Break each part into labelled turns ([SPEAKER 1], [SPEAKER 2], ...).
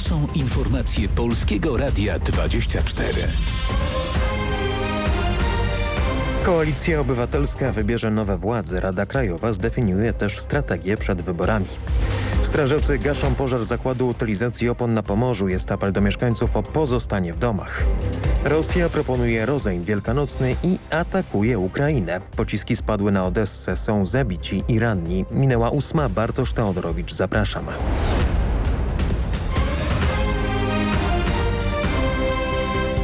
[SPEAKER 1] To są informacje Polskiego Radia 24.
[SPEAKER 2] Koalicja Obywatelska wybierze nowe władze. Rada Krajowa zdefiniuje też strategię przed wyborami. Strażacy gaszą pożar zakładu utylizacji opon na Pomorzu. Jest apel do mieszkańców o pozostanie w domach. Rosja proponuje rozejm wielkanocny i atakuje Ukrainę. Pociski spadły na Odessę, są zabici i ranni. Minęła ósma, Bartosz Teodorowicz, zapraszam.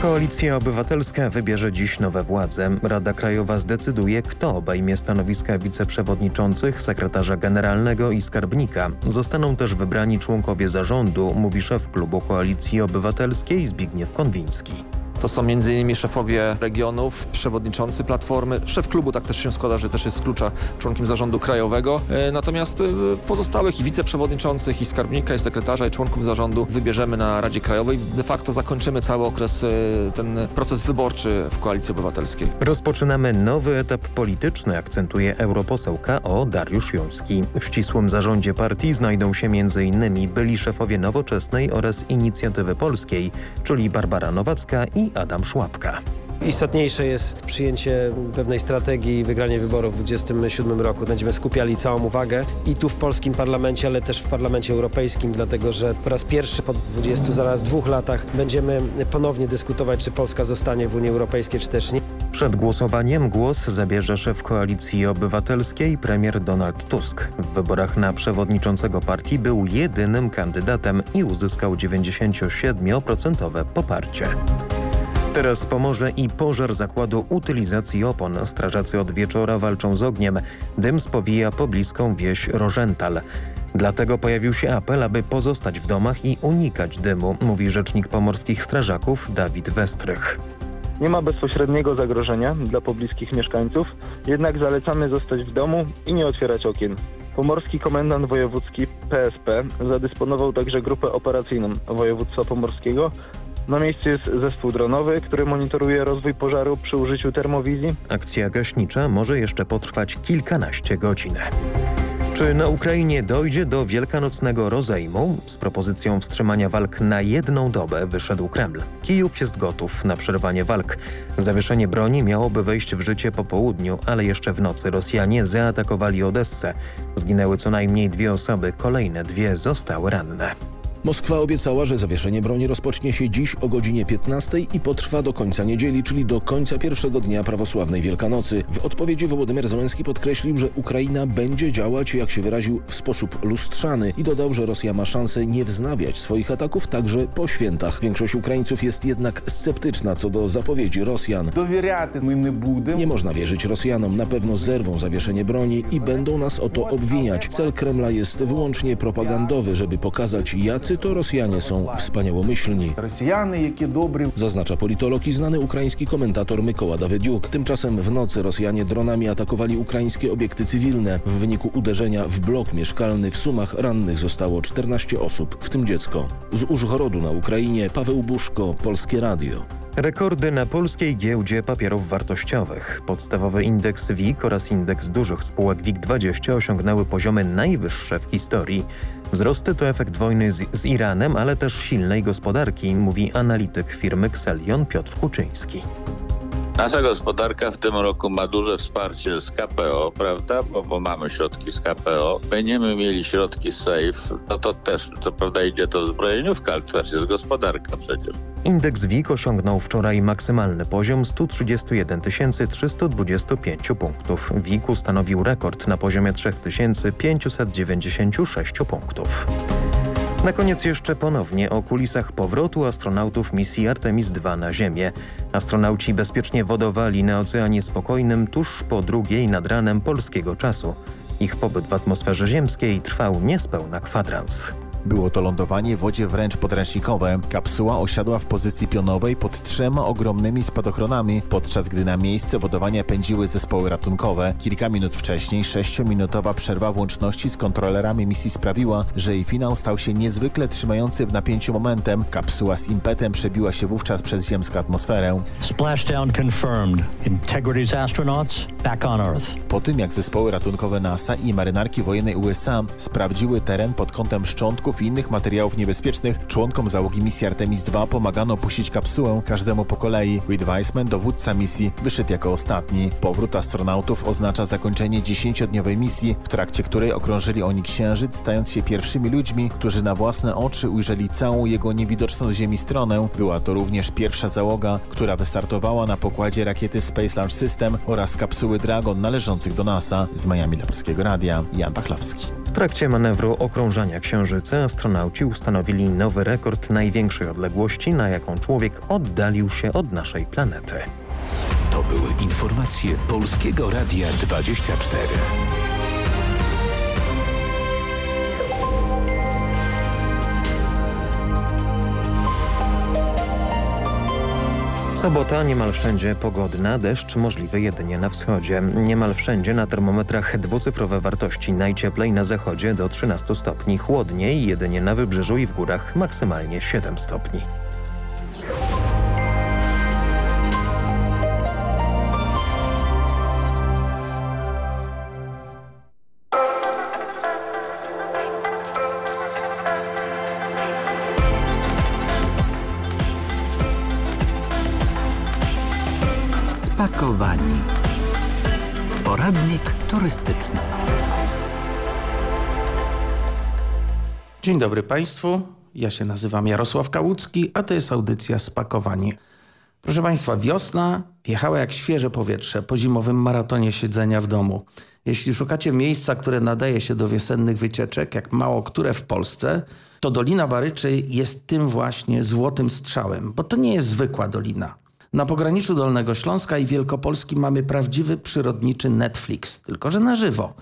[SPEAKER 2] Koalicja Obywatelska wybierze dziś nowe władze. Rada Krajowa zdecyduje, kto obejmie stanowiska wiceprzewodniczących, sekretarza generalnego i skarbnika. Zostaną też wybrani członkowie zarządu, mówi szef klubu Koalicji Obywatelskiej Zbigniew Konwiński.
[SPEAKER 3] To są m.in. szefowie regionów, przewodniczący Platformy. Szef klubu tak też się składa, że też jest z klucza członkiem zarządu krajowego. E, Natomiast e, pozostałych i wiceprzewodniczących, i skarbnika, i sekretarza, i członków zarządu wybierzemy na Radzie Krajowej. De facto zakończymy cały okres, e, ten proces wyborczy w Koalicji Obywatelskiej.
[SPEAKER 2] Rozpoczynamy nowy etap polityczny, akcentuje europoseł KO Dariusz Joński. W ścisłym zarządzie partii znajdą się m.in. byli szefowie Nowoczesnej oraz Inicjatywy Polskiej, czyli Barbara Nowacka i Adam Szłapka.
[SPEAKER 4] Istotniejsze jest przyjęcie pewnej strategii i wygranie wyborów w 2027 roku. Będziemy skupiali całą uwagę i tu w polskim parlamencie, ale też w parlamencie europejskim, dlatego że po raz pierwszy po 20 zaraz dwóch latach będziemy ponownie dyskutować, czy Polska zostanie w Unii Europejskiej, czy też nie.
[SPEAKER 2] Przed głosowaniem głos zabierze szef Koalicji Obywatelskiej premier Donald Tusk. W wyborach na przewodniczącego partii był jedynym kandydatem i uzyskał 97% poparcie. Teraz Pomorze i pożar zakładu utylizacji opon. Strażacy od wieczora walczą z ogniem. Dym spowija pobliską wieś Rożental. Dlatego pojawił się apel, aby pozostać w domach i unikać dymu, mówi rzecznik pomorskich strażaków Dawid Westrych.
[SPEAKER 5] Nie ma bezpośredniego zagrożenia dla pobliskich mieszkańców, jednak zalecamy zostać w domu i nie otwierać okien. Pomorski Komendant Wojewódzki PSP zadysponował także grupę operacyjną województwa pomorskiego. Na miejscu jest zespół dronowy, który monitoruje rozwój pożaru przy użyciu termowizji.
[SPEAKER 2] Akcja gaśnicza może jeszcze potrwać kilkanaście godzin. Czy na Ukrainie dojdzie do wielkanocnego rozejmu? Z propozycją wstrzymania walk na jedną dobę wyszedł Kreml. Kijów jest gotów na przerwanie walk. Zawieszenie broni miałoby wejść w życie po południu, ale jeszcze w nocy Rosjanie zaatakowali Odessę. Zginęły co najmniej dwie osoby, kolejne dwie zostały ranne.
[SPEAKER 6] Moskwa obiecała, że zawieszenie broni rozpocznie się dziś o godzinie 15 i potrwa do końca niedzieli, czyli do końca pierwszego dnia prawosławnej Wielkanocy. W odpowiedzi Wołodymyr Zełenski podkreślił, że Ukraina będzie działać, jak się wyraził, w sposób lustrzany i dodał, że Rosja ma szansę nie wznawiać swoich ataków także po świętach. Większość Ukraińców jest jednak sceptyczna co do zapowiedzi Rosjan. Nie można wierzyć Rosjanom, na pewno zerwą zawieszenie broni i będą nas o to obwiniać. Cel Kremla jest wyłącznie propagandowy, żeby pokazać, jacy to Rosjanie są wspaniałomyślni. Zaznacza politolog i znany ukraiński komentator Mykoła Dawydiuk. Tymczasem w nocy Rosjanie dronami atakowali ukraińskie obiekty cywilne. W wyniku uderzenia w blok mieszkalny w Sumach rannych zostało 14 osób, w tym dziecko. Z Użgorodu na Ukrainie Paweł Buszko, Polskie Radio.
[SPEAKER 2] Rekordy na polskiej giełdzie papierów wartościowych. Podstawowy indeks WIG oraz indeks dużych spółek WIG20 osiągnęły poziomy najwyższe w historii. Wzrosty to efekt wojny z, z Iranem, ale też silnej gospodarki, mówi analityk firmy Xelion Piotr Kuczyński.
[SPEAKER 7] Nasza gospodarka w tym roku ma duże wsparcie z KPO, prawda? Bo, bo mamy środki z KPO. Będziemy mieli środki z SAFE, no to też, to prawda, idzie to zbrojeniówka, ale też jest gospodarka przecież.
[SPEAKER 2] Indeks WIG osiągnął wczoraj maksymalny poziom 131 325 punktów. WIG ustanowił rekord na poziomie 3596 punktów. Na koniec jeszcze ponownie o kulisach powrotu astronautów misji Artemis II na Ziemię. Astronauci bezpiecznie wodowali na Oceanie Spokojnym tuż po drugiej nad ranem polskiego czasu. Ich pobyt w atmosferze ziemskiej trwał niespełna kwadrans.
[SPEAKER 8] Było to lądowanie w wodzie wręcz podręcznikowe. Kapsuła osiadła w pozycji pionowej pod trzema ogromnymi spadochronami, podczas gdy na miejsce wodowania pędziły zespoły ratunkowe. Kilka minut wcześniej sześciominutowa przerwa łączności z kontrolerami misji sprawiła, że jej finał stał się niezwykle trzymający w napięciu momentem. Kapsuła z impetem przebiła się wówczas przez ziemską atmosferę.
[SPEAKER 9] Splashdown confirmed. Integrity's astronauts back on Earth.
[SPEAKER 8] Po tym jak zespoły ratunkowe NASA i marynarki wojennej USA sprawdziły teren pod kątem szczątków i innych materiałów niebezpiecznych, członkom załogi misji Artemis II pomagano opuścić kapsułę każdemu po kolei. Reed Weissman, dowódca misji, wyszedł jako ostatni. Powrót astronautów oznacza zakończenie dziesięciodniowej misji, w trakcie której okrążyli oni Księżyc, stając się pierwszymi ludźmi, którzy na własne oczy ujrzeli całą jego niewidoczną z Ziemi stronę. Była to również pierwsza załoga, która wystartowała na pokładzie rakiety Space Launch System oraz kapsuły Dragon należących do NASA. Z Miami dla Polskiego Radia, Jan Pachlowski.
[SPEAKER 2] W trakcie manewru okrążania Księżyca astronauci ustanowili nowy rekord największej odległości, na jaką człowiek oddalił się od naszej planety.
[SPEAKER 1] To były informacje Polskiego Radia 24.
[SPEAKER 2] Sobota niemal wszędzie pogodna, deszcz możliwy jedynie na wschodzie. Niemal wszędzie na termometrach dwucyfrowe wartości. Najcieplej na zachodzie do 13 stopni, chłodniej jedynie na wybrzeżu i w górach maksymalnie 7 stopni.
[SPEAKER 10] Spakowani. Poradnik turystyczny.
[SPEAKER 11] Dzień dobry Państwu. Ja się nazywam Jarosław Kałucki, a to jest audycja Spakowani. Proszę Państwa, wiosna wjechała jak świeże powietrze po zimowym maratonie siedzenia w domu. Jeśli szukacie miejsca, które nadaje się do wiosennych wycieczek, jak mało które w Polsce, to Dolina Baryczy jest tym właśnie złotym strzałem, bo to nie jest zwykła dolina. Na pograniczu Dolnego Śląska i Wielkopolski mamy prawdziwy przyrodniczy Netflix, tylko że na żywo.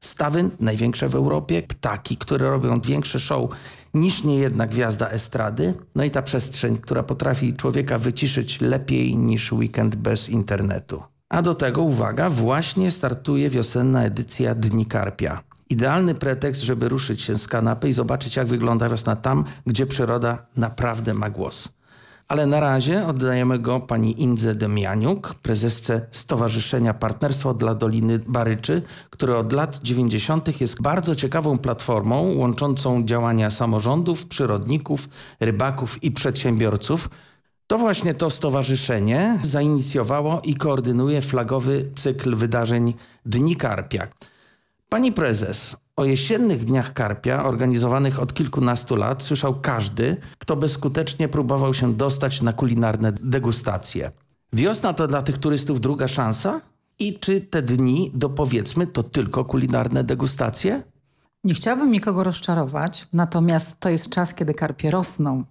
[SPEAKER 11] Stawy największe w Europie, ptaki, które robią większe show niż niejedna gwiazda estrady, no i ta przestrzeń, która potrafi człowieka wyciszyć lepiej niż weekend bez internetu. A do tego, uwaga, właśnie startuje wiosenna edycja Dni Karpia. Idealny pretekst, żeby ruszyć się z kanapy i zobaczyć, jak wygląda wiosna tam, gdzie przyroda naprawdę ma głos. Ale na razie oddajemy go pani Indze Demianiuk, prezesce Stowarzyszenia Partnerstwo dla Doliny Baryczy, które od lat 90. jest bardzo ciekawą platformą łączącą działania samorządów, przyrodników, rybaków i przedsiębiorców. To właśnie to stowarzyszenie zainicjowało i koordynuje flagowy cykl wydarzeń Dni Karpia. Pani prezes, o jesiennych dniach karpia, organizowanych od kilkunastu lat, słyszał każdy, kto bezskutecznie próbował się dostać na kulinarne degustacje. Wiosna to dla tych turystów druga szansa? I czy te dni, dopowiedzmy, to tylko kulinarne degustacje?
[SPEAKER 12] Nie chciałabym nikogo rozczarować, natomiast to jest czas, kiedy karpie rosną,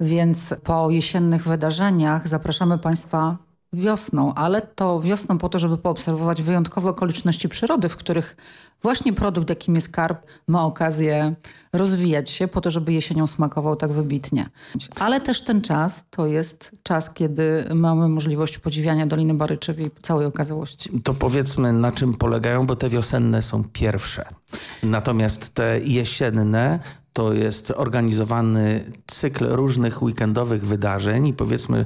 [SPEAKER 12] więc po jesiennych wydarzeniach zapraszamy Państwa wiosną, ale to wiosną po to, żeby poobserwować wyjątkowe okoliczności przyrody, w których właśnie produkt, jakim jest karp, ma okazję rozwijać się po to, żeby jesienią smakował tak wybitnie. Ale też ten czas to jest czas, kiedy mamy możliwość podziwiania Doliny Baryczy w całej okazałości.
[SPEAKER 11] To powiedzmy na czym polegają, bo te wiosenne są pierwsze. Natomiast te jesienne to jest organizowany cykl różnych weekendowych wydarzeń i powiedzmy,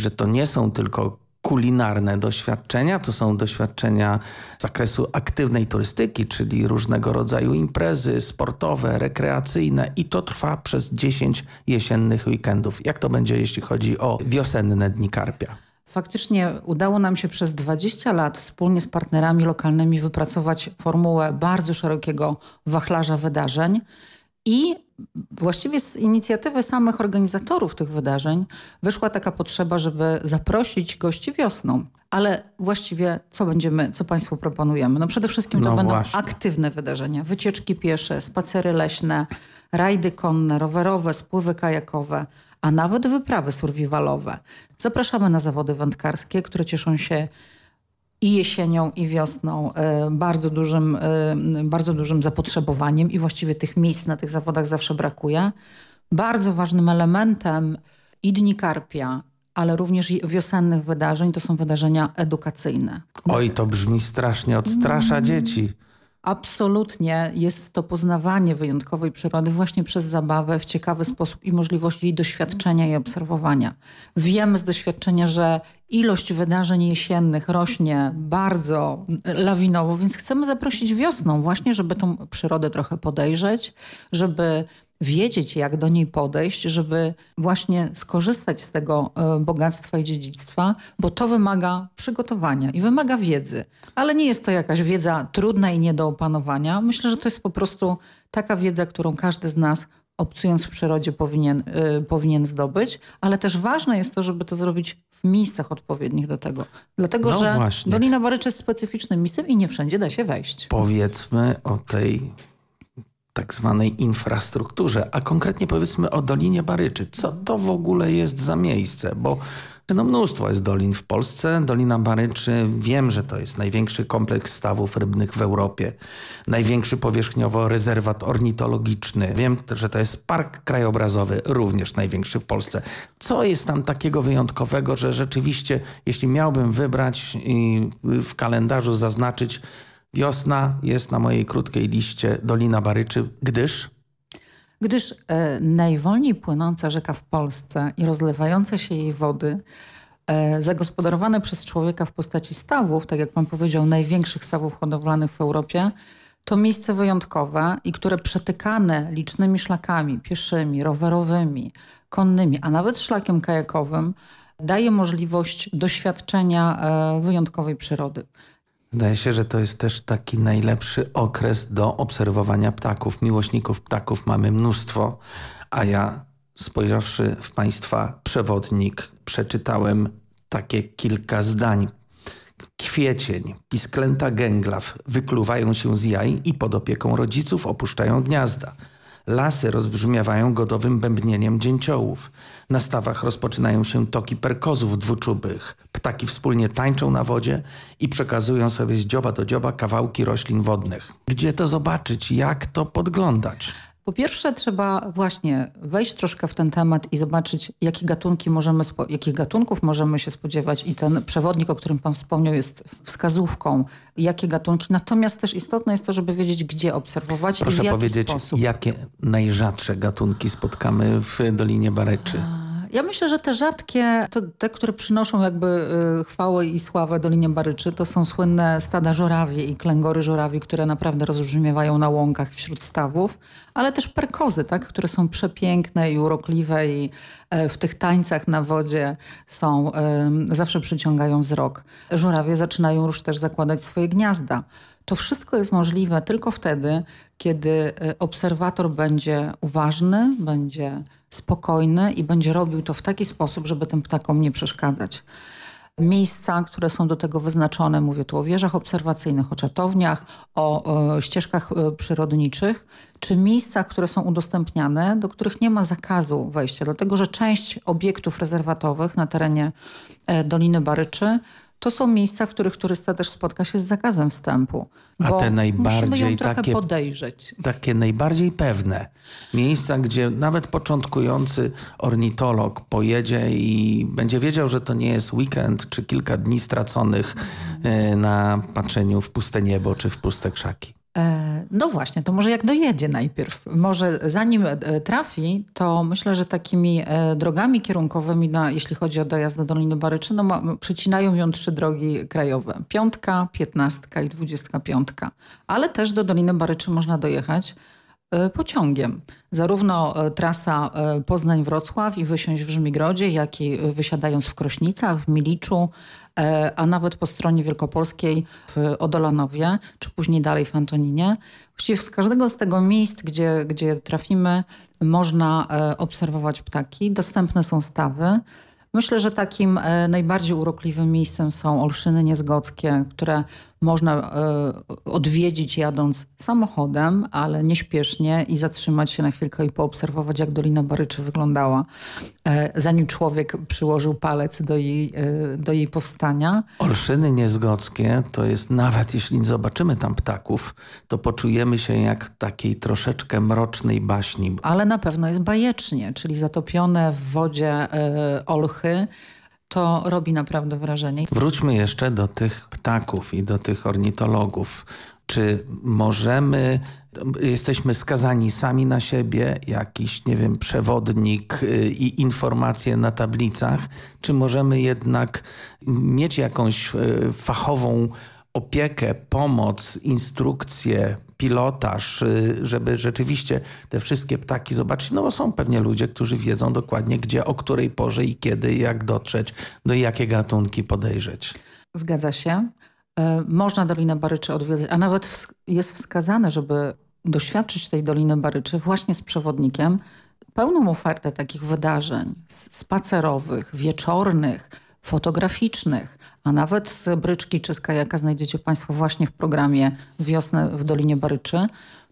[SPEAKER 11] że to nie są tylko kulinarne doświadczenia, to są doświadczenia z zakresu aktywnej turystyki, czyli różnego rodzaju imprezy sportowe, rekreacyjne i to trwa przez 10 jesiennych weekendów. Jak to będzie, jeśli chodzi o wiosenne Dni Karpia?
[SPEAKER 12] Faktycznie udało nam się przez 20 lat wspólnie z partnerami lokalnymi wypracować formułę bardzo szerokiego wachlarza wydarzeń i właściwie z inicjatywy samych organizatorów tych wydarzeń wyszła taka potrzeba, żeby zaprosić gości wiosną. Ale właściwie co będziemy, co Państwu proponujemy? No przede wszystkim to
[SPEAKER 11] No
[SPEAKER 12] będą
[SPEAKER 11] właśnie.
[SPEAKER 12] aktywne wydarzenia. Wycieczki piesze, spacery leśne, rajdy konne, rowerowe, spływy kajakowe, a nawet wyprawy survivalowe. Zapraszamy na zawody wędkarskie, które cieszą się i jesienią, i wiosną e, bardzo dużym, e, bardzo dużym zapotrzebowaniem i właściwie tych miejsc na tych zawodach zawsze brakuje. Bardzo ważnym elementem i Dni Karpia, ale również wiosennych wydarzeń to są wydarzenia edukacyjne.
[SPEAKER 11] Oj, to brzmi strasznie, odstrasza dzieci.
[SPEAKER 12] Absolutnie jest to poznawanie wyjątkowej przyrody właśnie przez zabawę w ciekawy sposób i możliwość jej doświadczenia i obserwowania. Wiemy z doświadczenia, że ilość wydarzeń jesiennych rośnie bardzo lawinowo, więc chcemy zaprosić wiosną właśnie, żeby tą przyrodę trochę podejrzeć, żeby wiedzieć, jak do niej podejść, żeby właśnie skorzystać z tego e, bogactwa i dziedzictwa, bo to wymaga przygotowania i wymaga wiedzy. Ale nie jest to jakaś wiedza trudna i nie do opanowania. Myślę, że to jest po prostu taka wiedza, którą każdy z nas obcując w przyrodzie powinien, y, powinien zdobyć, ale też ważne jest to, żeby to zrobić w miejscach odpowiednich do tego. Dlatego,
[SPEAKER 11] no
[SPEAKER 12] że
[SPEAKER 11] właśnie.
[SPEAKER 12] Dolina Baryczy jest specyficznym miejscem i nie wszędzie da się wejść.
[SPEAKER 11] Powiedzmy o tej tak zwanej infrastrukturze, a konkretnie powiedzmy o Dolinie Baryczy. Co to w ogóle jest za miejsce? Bo no mnóstwo jest dolin w Polsce. Dolina Baryczy, wiem, że to jest największy kompleks stawów rybnych w Europie. Największy powierzchniowo rezerwat ornitologiczny. Wiem, że to jest park krajobrazowy, również największy w Polsce. Co jest tam takiego wyjątkowego, że rzeczywiście, jeśli miałbym wybrać i w kalendarzu zaznaczyć, wiosna jest na mojej krótkiej liście Dolina Baryczy, gdyż
[SPEAKER 12] gdyż e, najwolniej płynąca rzeka w Polsce i rozlewające się jej wody e, zagospodarowane przez człowieka w postaci stawów, tak jak pan powiedział, największych stawów hodowlanych w Europie, to miejsce wyjątkowe i które przetykane licznymi szlakami pieszymi, rowerowymi, konnymi, a nawet szlakiem kajakowym daje możliwość doświadczenia e, wyjątkowej przyrody.
[SPEAKER 11] Wydaje się, że to jest też taki najlepszy okres do obserwowania ptaków. Miłośników ptaków mamy mnóstwo, a ja spojrzawszy w Państwa przewodnik przeczytałem takie kilka zdań. Kwiecień, pisklęta gęglaw wykluwają się z jaj i pod opieką rodziców opuszczają gniazda. Lasy rozbrzmiewają godowym bębnieniem dzięciołów. Na stawach rozpoczynają się toki perkozów dwuczubych. Ptaki wspólnie tańczą na wodzie i przekazują sobie z dzioba do dzioba kawałki roślin wodnych. Gdzie to zobaczyć? Jak to podglądać?
[SPEAKER 12] Po pierwsze trzeba właśnie wejść troszkę w ten temat i zobaczyć, jakie gatunki możemy, jakich gatunków możemy się spodziewać i ten przewodnik, o którym pan wspomniał jest wskazówką, jakie gatunki. Natomiast też istotne jest to, żeby wiedzieć, gdzie obserwować
[SPEAKER 11] Proszę
[SPEAKER 12] i w jaki
[SPEAKER 11] powiedzieć,
[SPEAKER 12] sposób.
[SPEAKER 11] jakie najrzadsze gatunki spotkamy w Dolinie Bareczy?
[SPEAKER 12] Ja myślę, że te rzadkie, to te, które przynoszą jakby y, chwałę i sławę Dolinie Baryczy, to są słynne stada żurawie i klęgory żurawi, które naprawdę rozbrzmiewają na łąkach wśród stawów, ale też perkozy, tak, które są przepiękne i urokliwe i e, w tych tańcach na wodzie są, zawsze przyciągają wzrok. Żurawie zaczynają już też zakładać swoje gniazda. To wszystko jest możliwe tylko wtedy, kiedy e, obserwator będzie uważny, będzie spokojny i będzie robił to w taki sposób, żeby tym ptakom nie przeszkadzać. Miejsca, które są do tego wyznaczone, mówię tu o wieżach obserwacyjnych, o czatowniach, o, o ścieżkach e, przyrodniczych, czy miejscach, które są udostępniane, do których nie ma zakazu wejścia, dlatego że część obiektów rezerwatowych na terenie e, Doliny Baryczy to są miejsca, w których turysta też spotka się z zakazem wstępu.
[SPEAKER 11] A te najbardziej
[SPEAKER 12] takie, podejrzeć.
[SPEAKER 11] takie najbardziej pewne miejsca, gdzie nawet początkujący ornitolog pojedzie i będzie wiedział, że to nie jest weekend czy kilka dni straconych e, na patrzeniu w puste niebo czy w puste krzaki.
[SPEAKER 12] E, no właśnie, to może jak dojedzie najpierw. Może zanim e, trafi, to myślę, że takimi e, drogami kierunkowymi, na, jeśli chodzi o dojazd do Doliny Baryczy, no, przecinają ją trzy drogi krajowe. Piątka, piętnastka i dwudziestka piątka. Ale też do Doliny Baryczy można dojechać pociągiem. Zarówno trasa Poznań-Wrocław i wysiąść w Żmigrodzie, jak i wysiadając w Krośnicach, w Miliczu, a nawet po stronie wielkopolskiej w Odolanowie, czy później dalej w Antoninie. Właściwie z każdego z tego miejsc, gdzie, gdzie trafimy, można e, obserwować ptaki. Dostępne są stawy. Myślę, że takim e, najbardziej urokliwym miejscem są Olszyny Niezgockie, które można e, odwiedzić jadąc samochodem, ale nieśpiesznie i zatrzymać się na chwilkę i poobserwować, jak Dolina Baryczy wyglądała, e, zanim człowiek przyłożył palec do jej, do jej powstania.
[SPEAKER 11] Olszyny Niezgockie to jest nawet, jeśli zobaczymy tam ptaków, to poczujemy się jak takiej troszeczkę mrocznej baśni.
[SPEAKER 12] Ale na pewno jest bajecznie, czyli zatopione w wodzie olchy, to robi naprawdę wrażenie.
[SPEAKER 11] Wróćmy jeszcze do tych ptaków i do tych ornitologów. Czy możemy, jesteśmy skazani sami na siebie, jakiś, nie wiem, przewodnik y, i informacje na tablicach, czy możemy jednak mieć jakąś y, fachową opiekę, pomoc, instrukcje, pilotaż, y, żeby rzeczywiście te wszystkie ptaki zobaczyć, no bo są pewnie ludzie, którzy wiedzą dokładnie gdzie, o której porze i kiedy, jak dotrzeć, do jakie gatunki podejrzeć.
[SPEAKER 12] Zgadza się. E, można Dolinę Baryczy odwiedzać, a nawet jest wskazane, żeby doświadczyć tej Doliny Baryczy właśnie z przewodnikiem, pełną ofertę takich wydarzeń spacerowych, wieczornych, fotograficznych, a nawet z bryczki czy z kajaka znajdziecie Państwo właśnie w programie Wiosnę w Dolinie Baryczy.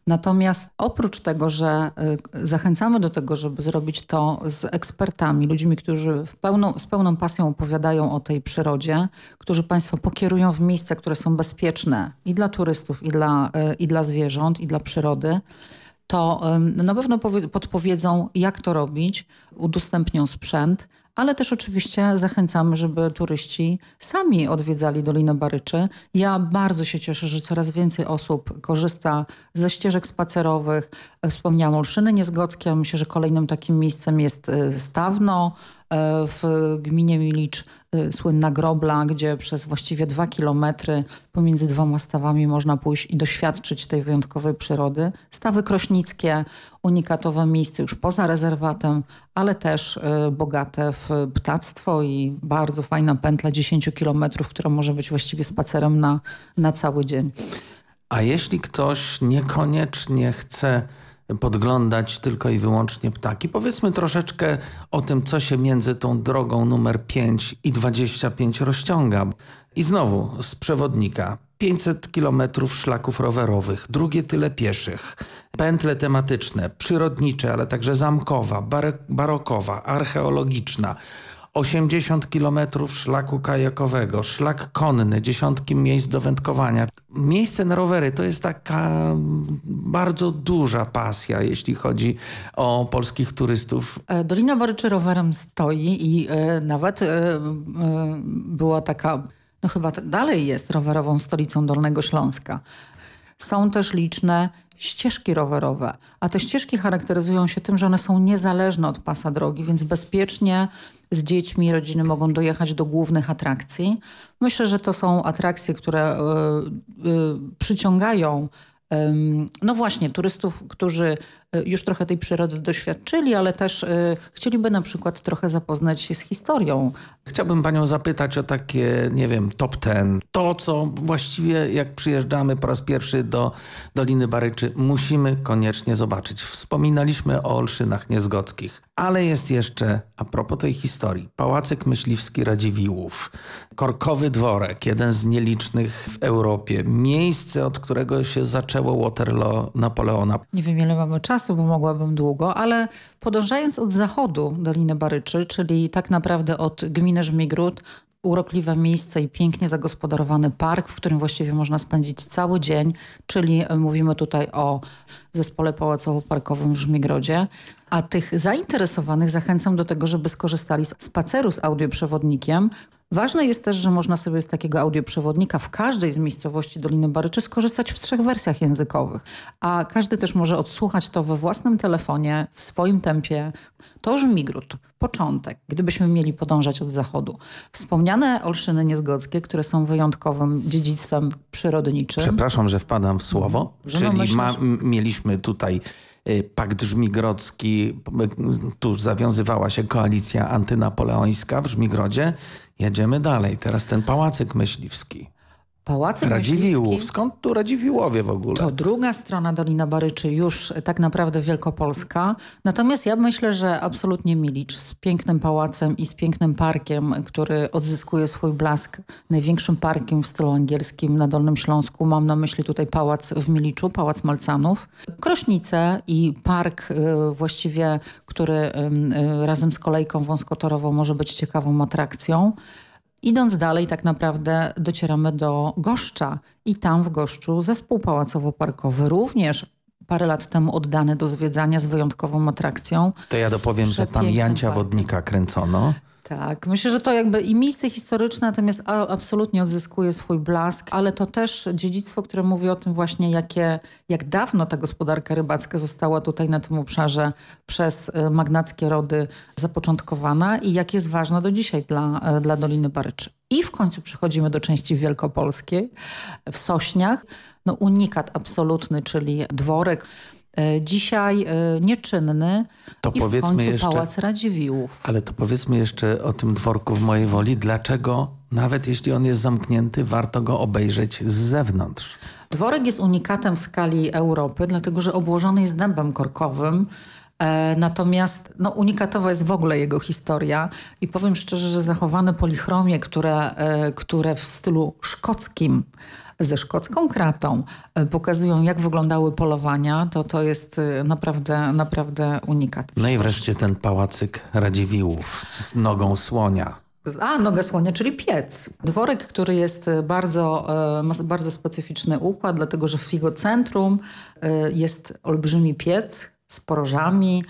[SPEAKER 12] Natomiast oprócz tego, że y, zachęcamy do tego, żeby zrobić to z ekspertami, ludźmi, którzy pełną, z pełną pasją opowiadają o tej przyrodzie, którzy Państwa pokierują w miejsca, które są bezpieczne i dla turystów, i dla, y, i dla zwierząt, i dla przyrody, to na pewno podpowiedzą, jak to robić, udostępnią sprzęt, ale też oczywiście zachęcamy, żeby turyści sami odwiedzali Dolinę Baryczy. Ja bardzo się cieszę, że coraz więcej osób korzysta ze ścieżek spacerowych. Wspomniałam Olszyny Niezgockie, myślę, że kolejnym takim miejscem jest y, Stawno, w gminie Milicz e, słynna Grobla, gdzie przez właściwie dwa kilometry pomiędzy dwoma stawami można pójść i doświadczyć tej wyjątkowej przyrody. Stawy Krośnickie, unikatowe miejsce już poza rezerwatem, ale też e, bogate w ptactwo i bardzo fajna pętla 10 kilometrów, która może być właściwie spacerem na, na cały dzień.
[SPEAKER 11] A jeśli ktoś niekoniecznie chce podglądać tylko i wyłącznie ptaki. Powiedzmy troszeczkę o tym, co się między tą drogą numer 5 i 25 rozciąga. I znowu z przewodnika. 500 kilometrów szlaków rowerowych, drugie tyle pieszych, pętle tematyczne, przyrodnicze, ale także zamkowa, barokowa, archeologiczna, 80 kilometrów szlaku kajakowego, szlak konny, dziesiątki miejsc do wędkowania. Miejsce na rowery to jest taka bardzo duża pasja, jeśli chodzi o polskich turystów.
[SPEAKER 12] E, Dolina Baryczy rowerem stoi i e, nawet e, była taka, no chyba dalej jest rowerową stolicą Dolnego Śląska. Są też liczne ścieżki rowerowe, a te ścieżki charakteryzują się tym, że one są niezależne od pasa drogi, więc bezpiecznie z dziećmi rodziny mogą dojechać do głównych atrakcji. Myślę, że to są atrakcje, które y, y, przyciągają no właśnie, turystów, którzy już trochę tej przyrody doświadczyli, ale też e, chcieliby na przykład trochę zapoznać się z historią.
[SPEAKER 11] Chciałbym panią zapytać o takie, nie wiem, top ten. To, co właściwie jak przyjeżdżamy po raz pierwszy do Doliny Baryczy, musimy koniecznie zobaczyć. Wspominaliśmy o Olszynach Niezgodzkich. Ale jest jeszcze, a propos tej historii, Pałacyk Myśliwski Radziwiłłów, Korkowy Dworek, jeden z nielicznych w Europie, miejsce, od którego się zaczęło Waterloo Napoleona.
[SPEAKER 12] Nie wiem, ile mamy czasu, bo mogłabym długo, ale podążając od zachodu Doliny Baryczy, czyli tak naprawdę od gminy Żmigród urokliwe miejsce i pięknie zagospodarowany park, w którym właściwie można spędzić cały dzień, czyli mówimy tutaj o zespole pałacowo-parkowym w Żmigrodzie. A tych zainteresowanych zachęcam do tego, żeby skorzystali z spaceru z audioprzewodnikiem, Ważne jest też, że można sobie z takiego audioprzewodnika w każdej z miejscowości Doliny Baryczy skorzystać w trzech wersjach językowych, a każdy też może odsłuchać to we własnym telefonie, w swoim tempie. To Żmigród, początek, gdybyśmy mieli podążać od zachodu. Wspomniane Olszyny Niezgodzkie, które są wyjątkowym dziedzictwem przyrodniczym.
[SPEAKER 11] Przepraszam, że wpadam w słowo, że czyli myślę, ma, mieliśmy tutaj y, Pakt Żmigrodzki, tu zawiązywała się koalicja antynapoleońska w Żmigrodzie Jedziemy dalej. Teraz ten pałacyk myśliwski.
[SPEAKER 12] Pałacyk
[SPEAKER 11] Radziwiłłów.
[SPEAKER 12] Myśliwski,
[SPEAKER 11] Skąd tu Radziwiłłowie w ogóle?
[SPEAKER 12] To druga strona Dolina Baryczy, już tak naprawdę Wielkopolska. Natomiast ja myślę, że absolutnie Milicz z pięknym pałacem i z pięknym parkiem, który odzyskuje swój blask. Największym parkiem w stylu angielskim na Dolnym Śląsku. Mam na myśli tutaj pałac w Miliczu, Pałac Malcanów. Krośnice i park y, właściwie, który y, razem z kolejką wąskotorową może być ciekawą atrakcją. Idąc dalej, tak naprawdę docieramy do Goszcza i tam w Goszczu zespół pałacowo-parkowy również parę lat temu oddany do zwiedzania z wyjątkową atrakcją.
[SPEAKER 11] To ja dopowiem, że tam Jancia Wodnika kręcono.
[SPEAKER 12] Tak, myślę, że to jakby i miejsce historyczne natomiast absolutnie odzyskuje swój blask, ale to też dziedzictwo, które mówi o tym właśnie, jakie, jak dawno ta gospodarka rybacka została tutaj na tym obszarze przez e, magnackie rody zapoczątkowana i jak jest ważna do dzisiaj dla, e, dla Doliny Baryczy. I w końcu przechodzimy do części wielkopolskiej. W Sośniach, no unikat absolutny, czyli dworek, dzisiaj e, nieczynny to i powiedzmy w końcu jeszcze, Pałac Radziwiłłów.
[SPEAKER 11] Ale to powiedzmy jeszcze o tym dworku w mojej woli. Dlaczego, nawet jeśli on jest zamknięty, warto go obejrzeć z zewnątrz?
[SPEAKER 12] Dworek jest unikatem w skali Europy, dlatego że obłożony jest dębem korkowym. E, natomiast no, unikatowa jest w ogóle jego historia i powiem szczerze, że zachowane polichromie, które, które w stylu szkockim ze szkocką kratą e, pokazują, jak wyglądały polowania, to to jest e, naprawdę, naprawdę unikat.
[SPEAKER 11] No i wreszcie ten pałacyk Radziwiłłów z nogą słonia.
[SPEAKER 12] A, noga słonia, czyli piec. Dworek, który jest bardzo, e, ma bardzo specyficzny układ, dlatego że w jego centrum jest olbrzymi piec z porożami.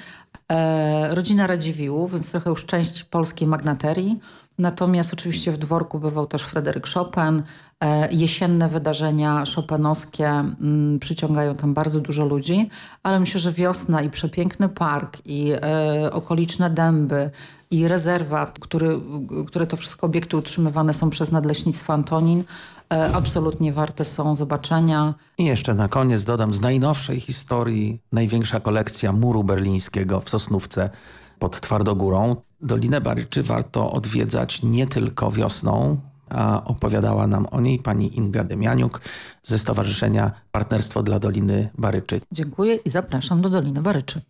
[SPEAKER 12] Rodzina Radziwiłłów, więc trochę już część polskiej magnaterii. Natomiast oczywiście w dworku bywał też Fryderyk Chopin. E, jesienne wydarzenia chopinowskie mm, przyciągają tam bardzo dużo ludzi, ale myślę, że wiosna i przepiękny park i e, okoliczne dęby i rezerwat, który, które to wszystko obiekty utrzymywane są przez Nadleśnictwo Antonin, e, absolutnie warte są zobaczenia.
[SPEAKER 11] I jeszcze na koniec dodam z najnowszej historii największa kolekcja muru berlińskiego w Sosnówce pod Twardogórą. Dolinę Baryczy warto odwiedzać nie tylko wiosną, a opowiadała nam o niej pani Inga Demianiuk ze Stowarzyszenia Partnerstwo dla Doliny Baryczy.
[SPEAKER 12] Dziękuję i zapraszam do Doliny Baryczy.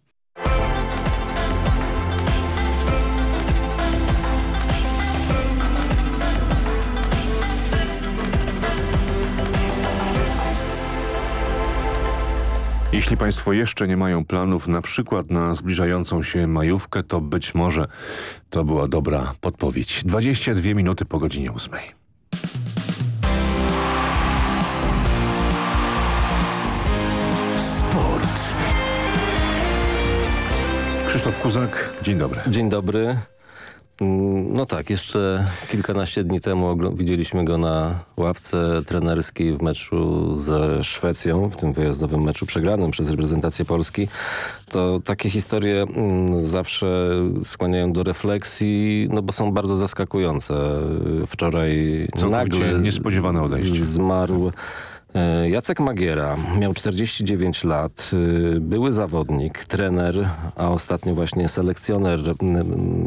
[SPEAKER 13] Jeśli Państwo jeszcze nie mają planów na przykład na zbliżającą się majówkę, to być może to była dobra podpowiedź. 22 minuty po godzinie 8.
[SPEAKER 1] Sport.
[SPEAKER 13] Krzysztof Kuzak, dzień dobry.
[SPEAKER 14] Dzień dobry. Mm, no tak, jeszcze kilkanaście dni temu widzieliśmy go na ławce trenerskiej w meczu ze Szwecją, w tym wyjazdowym meczu przegranym przez reprezentację Polski. To takie historie mm, zawsze skłaniają do refleksji, no bo są bardzo zaskakujące. Wczoraj
[SPEAKER 13] Całkowicie nagle niespodziewane odejście.
[SPEAKER 14] zmarł E, Jacek Magiera miał 49 lat, e, były zawodnik, trener, a ostatnio właśnie selekcjoner,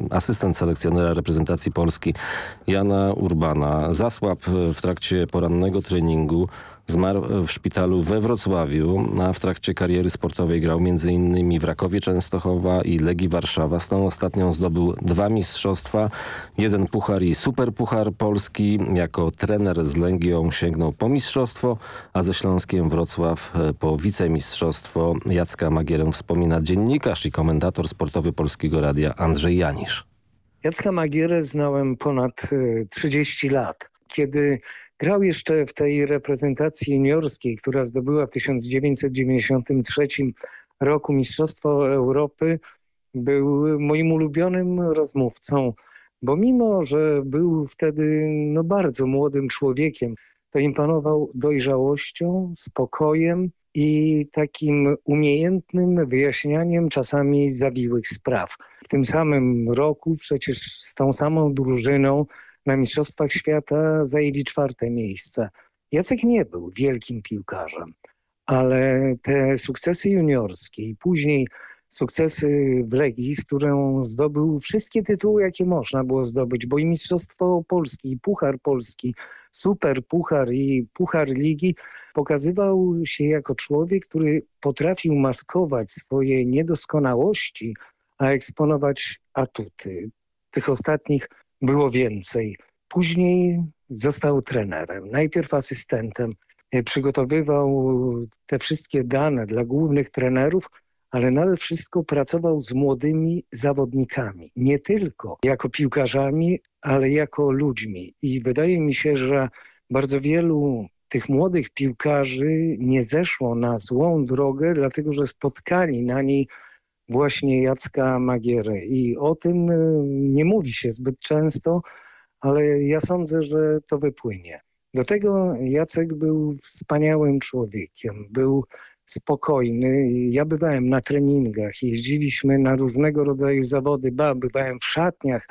[SPEAKER 14] asystent selekcjonera reprezentacji Polski Jana Urbana. Zasłab w trakcie porannego treningu, Zmarł w szpitalu we Wrocławiu, a w trakcie kariery sportowej grał m.in. w Rakowie Częstochowa i Legii Warszawa. Z tą ostatnią zdobył dwa mistrzostwa, jeden puchar i superpuchar polski. Jako trener z Legią sięgnął po mistrzostwo, a ze Śląskiem Wrocław e, po wicemistrzostwo. Jacka Magierę wspomina dziennikarz i komentator sportowy Polskiego Radia Andrzej Janisz.
[SPEAKER 15] Jacka Magierę znałem ponad 30 e, lat. Kiedy Grał jeszcze w tej reprezentacji juniorskiej, która zdobyła w 1993 roku Mistrzostwo Europy. Był moim ulubionym rozmówcą, bo mimo, że był wtedy no, bardzo młodym człowiekiem, to imponował dojrzałością, spokojem i takim umiejętnym wyjaśnianiem czasami zawiłych spraw. W tym samym roku przecież z tą samą drużyną na Mistrzostwach Świata zajęli czwarte miejsce. Jacek nie był wielkim piłkarzem, ale te sukcesy juniorskie i później sukcesy w Legii, z którą zdobył wszystkie tytuły, jakie można było zdobyć, bo i Mistrzostwo Polski, i Puchar Polski, Super Puchar i Puchar Ligi, pokazywał się jako człowiek, który potrafił maskować swoje niedoskonałości, a eksponować atuty. Tych ostatnich było więcej. Później został trenerem, najpierw asystentem. E, przygotowywał te wszystkie dane dla głównych trenerów, ale nade wszystko pracował z młodymi zawodnikami. Nie tylko jako piłkarzami, ale jako ludźmi. I wydaje mi się, że bardzo wielu tych młodych piłkarzy nie zeszło na złą drogę, dlatego że spotkali na niej właśnie Jacka Magiery. I o tym y, nie mówi się zbyt często, ale ja sądzę, że to wypłynie. Do tego Jacek był wspaniałym człowiekiem, był spokojny. Ja bywałem na treningach, jeździliśmy na różnego rodzaju zawody, ba, bywałem w szatniach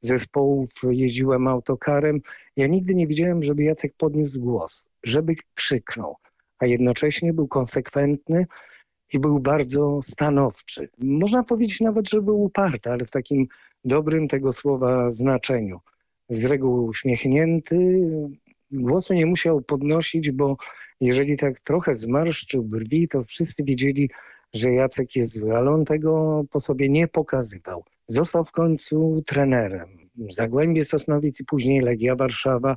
[SPEAKER 15] zespołów, jeździłem autokarem. Ja nigdy nie widziałem, żeby Jacek podniósł głos, żeby krzyknął, a jednocześnie był konsekwentny i był bardzo stanowczy. Można powiedzieć nawet, że był uparty, ale w takim dobrym tego słowa znaczeniu. Z reguły uśmiechnięty, głosu nie musiał podnosić, bo jeżeli tak trochę zmarszczył brwi, to wszyscy wiedzieli, że Jacek jest zły, ale on tego po sobie nie pokazywał. Został w końcu trenerem. Zagłębie Sosnowiec i później Legia Warszawa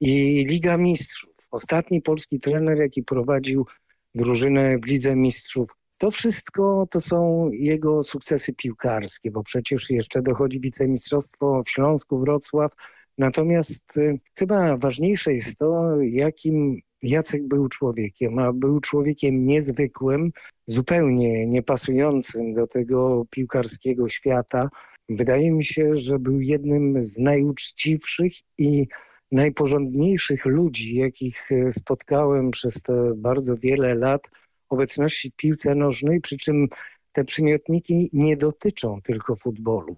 [SPEAKER 15] i Liga Mistrzów. Ostatni polski trener, jaki prowadził drużynę w Lidze Mistrzów. To wszystko to są jego sukcesy piłkarskie, bo przecież jeszcze dochodzi wicemistrzostwo w Śląsku, Wrocław. Natomiast y, chyba ważniejsze jest to, jakim Jacek był człowiekiem, a był człowiekiem niezwykłym, zupełnie niepasującym do tego piłkarskiego świata. Wydaje mi się, że był jednym z najuczciwszych i najporządniejszych ludzi, jakich e, spotkałem przez te bardzo wiele lat obecności w piłce nożnej, przy czym te przymiotniki nie dotyczą tylko futbolu.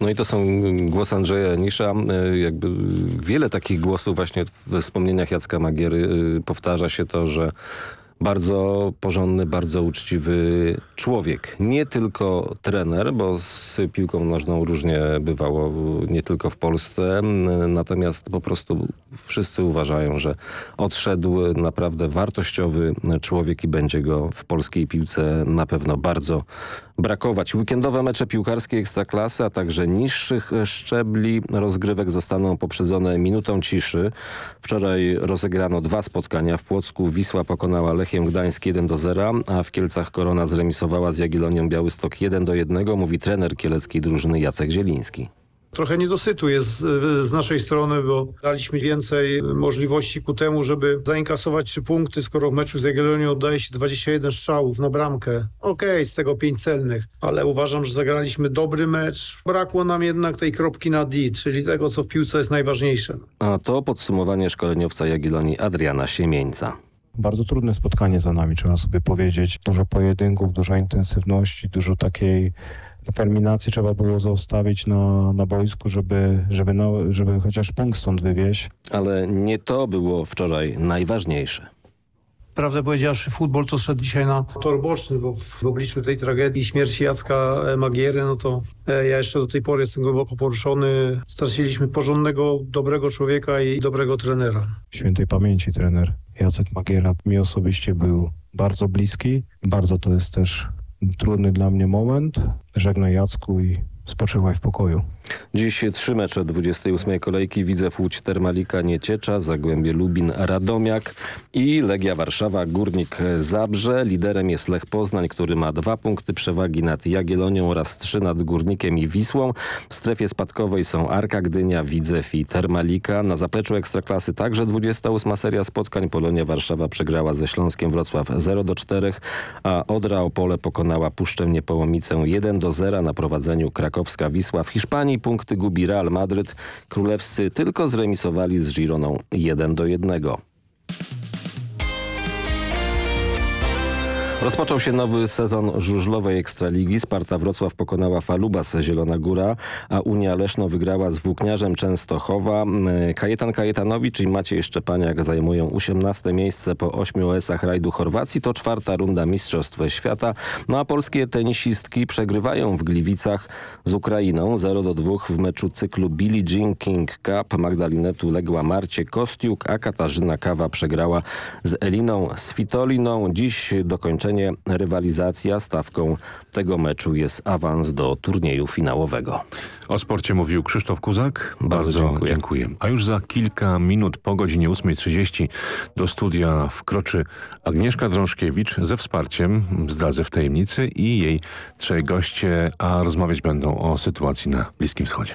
[SPEAKER 14] No i to są głosy Andrzeja Nisza. E, jakby wiele takich głosów właśnie we wspomnieniach Jacka Magiery e, powtarza się to, że bardzo porządny, bardzo uczciwy człowiek. Nie tylko trener, bo z piłką nożną różnie bywało, nie tylko w Polsce. Natomiast po prostu wszyscy uważają, że odszedł naprawdę wartościowy człowiek i będzie go w polskiej piłce na pewno bardzo brakować. Weekendowe mecze piłkarskie Ekstraklasy, a także niższych szczebli rozgrywek zostaną poprzedzone minutą ciszy. Wczoraj rozegrano dwa spotkania. W Płocku Wisła pokonała Lechiem Gdańsk 1 do 0, a w Kielcach Korona zremisowała z Jagiellonią Białystok 1 do 1, mówi trener kieleckiej drużyny Jacek Zieliński.
[SPEAKER 16] Trochę niedosytu jest z naszej strony, bo daliśmy więcej możliwości ku temu, żeby zainkasować trzy punkty, skoro w meczu z Jagiellonią oddaje się 21 strzałów na bramkę. Okej, okay, z tego pięć celnych, ale uważam, że zagraliśmy dobry mecz. Brakło nam jednak tej kropki na D, czyli tego, co w piłce jest najważniejsze.
[SPEAKER 14] A to podsumowanie szkoleniowca Jagiellonii Adriana Siemieńca.
[SPEAKER 17] Bardzo trudne spotkanie za nami, trzeba sobie powiedzieć. Dużo pojedynków, dużo intensywności, dużo takiej determinacji trzeba było zostawić na, na boisku, żeby, żeby, no, żeby chociaż punkt stąd wywieźć.
[SPEAKER 14] Ale nie to było wczoraj najważniejsze.
[SPEAKER 16] Prawdę powiedziawszy, futbol to szedł dzisiaj na tor boczny, bo w obliczu tej tragedii śmierci Jacka Magiery, no to e, ja jeszcze do tej pory jestem głęboko poruszony. Straciliśmy porządnego, dobrego człowieka i dobrego trenera.
[SPEAKER 17] Świętej pamięci trener Jacek Magiera mi osobiście był bardzo bliski. Bardzo to jest też trudny dla mnie moment. Żegnaj Jacku i spoczywaj w pokoju.
[SPEAKER 14] Dziś trzy mecze 28. kolejki. Widzew Łódź Termalika Nieciecza, Zagłębie Lubin Radomiak i Legia Warszawa Górnik Zabrze. Liderem jest Lech Poznań, który ma dwa punkty przewagi nad Jagiellonią oraz trzy nad Górnikiem i Wisłą. W strefie spadkowej są Arka Gdynia, Widzew i Termalika. Na zapleczu Ekstraklasy także 28. seria spotkań. Polonia Warszawa przegrała ze Śląskiem Wrocław 0 do 4, a Odra Opole pokonała Puszczę Niepołomicę 1 do 0 na prowadzeniu Krakowska Wisła w Hiszpanii punkty gubi Real Madryt. Królewscy tylko zremisowali z Gironą 1 do 1. Rozpoczął się nowy sezon żużlowej Ekstraligi. Sparta Wrocław pokonała Falubas Zielona Góra, a Unia Leszno wygrała z Włókniarzem Częstochowa. Kajetan Kajetanowicz i Maciej Szczepaniak zajmują 18 miejsce po 8 OS-ach rajdu Chorwacji. To czwarta runda Mistrzostw Świata. No a polskie tenisistki przegrywają w Gliwicach z Ukrainą 0 do 2 w meczu cyklu Billie Jean King Cup. Magdalinetu legła Marcie Kostiuk, a Katarzyna Kawa przegrała z Eliną Svitoliną. Dziś dokończenie rywalizacja. Stawką tego meczu jest awans do turnieju finałowego.
[SPEAKER 13] O sporcie mówił Krzysztof Kuzak.
[SPEAKER 14] Bardzo, Bardzo dziękuję.
[SPEAKER 13] dziękuję. A już za kilka minut po godzinie 8.30 do studia wkroczy Agnieszka Drążkiewicz ze wsparciem, zdradzę w tajemnicy, i jej trzej goście, a rozmawiać będą o sytuacji na Bliskim Wschodzie.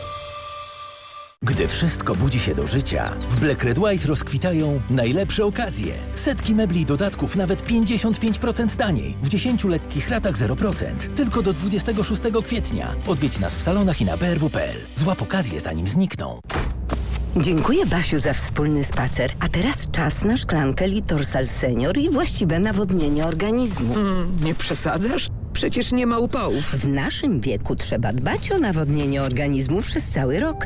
[SPEAKER 18] Gdy wszystko budzi się do życia, w Black Red White rozkwitają najlepsze okazje. Setki mebli i dodatków nawet 55% taniej. W 10 lekkich ratach 0%. Tylko do 26 kwietnia. Odwiedź nas w salonach i na brw.pl. Złap okazję zanim znikną.
[SPEAKER 19] Dziękuję Basiu za wspólny spacer. A teraz czas na szklankę Litorsal Senior i właściwe nawodnienie organizmu.
[SPEAKER 20] nie przesadzasz? Przecież nie ma upałów.
[SPEAKER 19] W naszym wieku trzeba dbać o nawodnienie organizmu przez cały rok.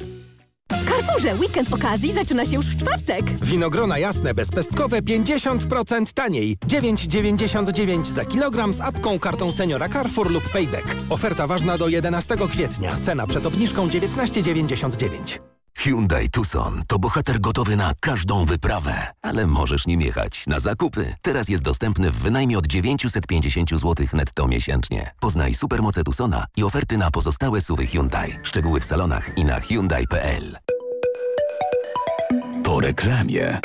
[SPEAKER 21] Carrefourze weekend okazji zaczyna się już w czwartek.
[SPEAKER 22] Winogrona jasne bezpestkowe 50% taniej. 9,99 za kilogram z apką, kartą seniora Carrefour lub Payback. Oferta ważna do 11 kwietnia. Cena przed obniżką 19,99.
[SPEAKER 13] Hyundai Tucson to bohater gotowy na każdą wyprawę, ale możesz nim jechać na zakupy. Teraz jest dostępny w wynajmie od 950 zł netto miesięcznie. Poznaj supermoce Tucsona i oferty na pozostałe suwy Hyundai. Szczegóły w salonach i na Hyundai.pl.
[SPEAKER 23] Po reklamie.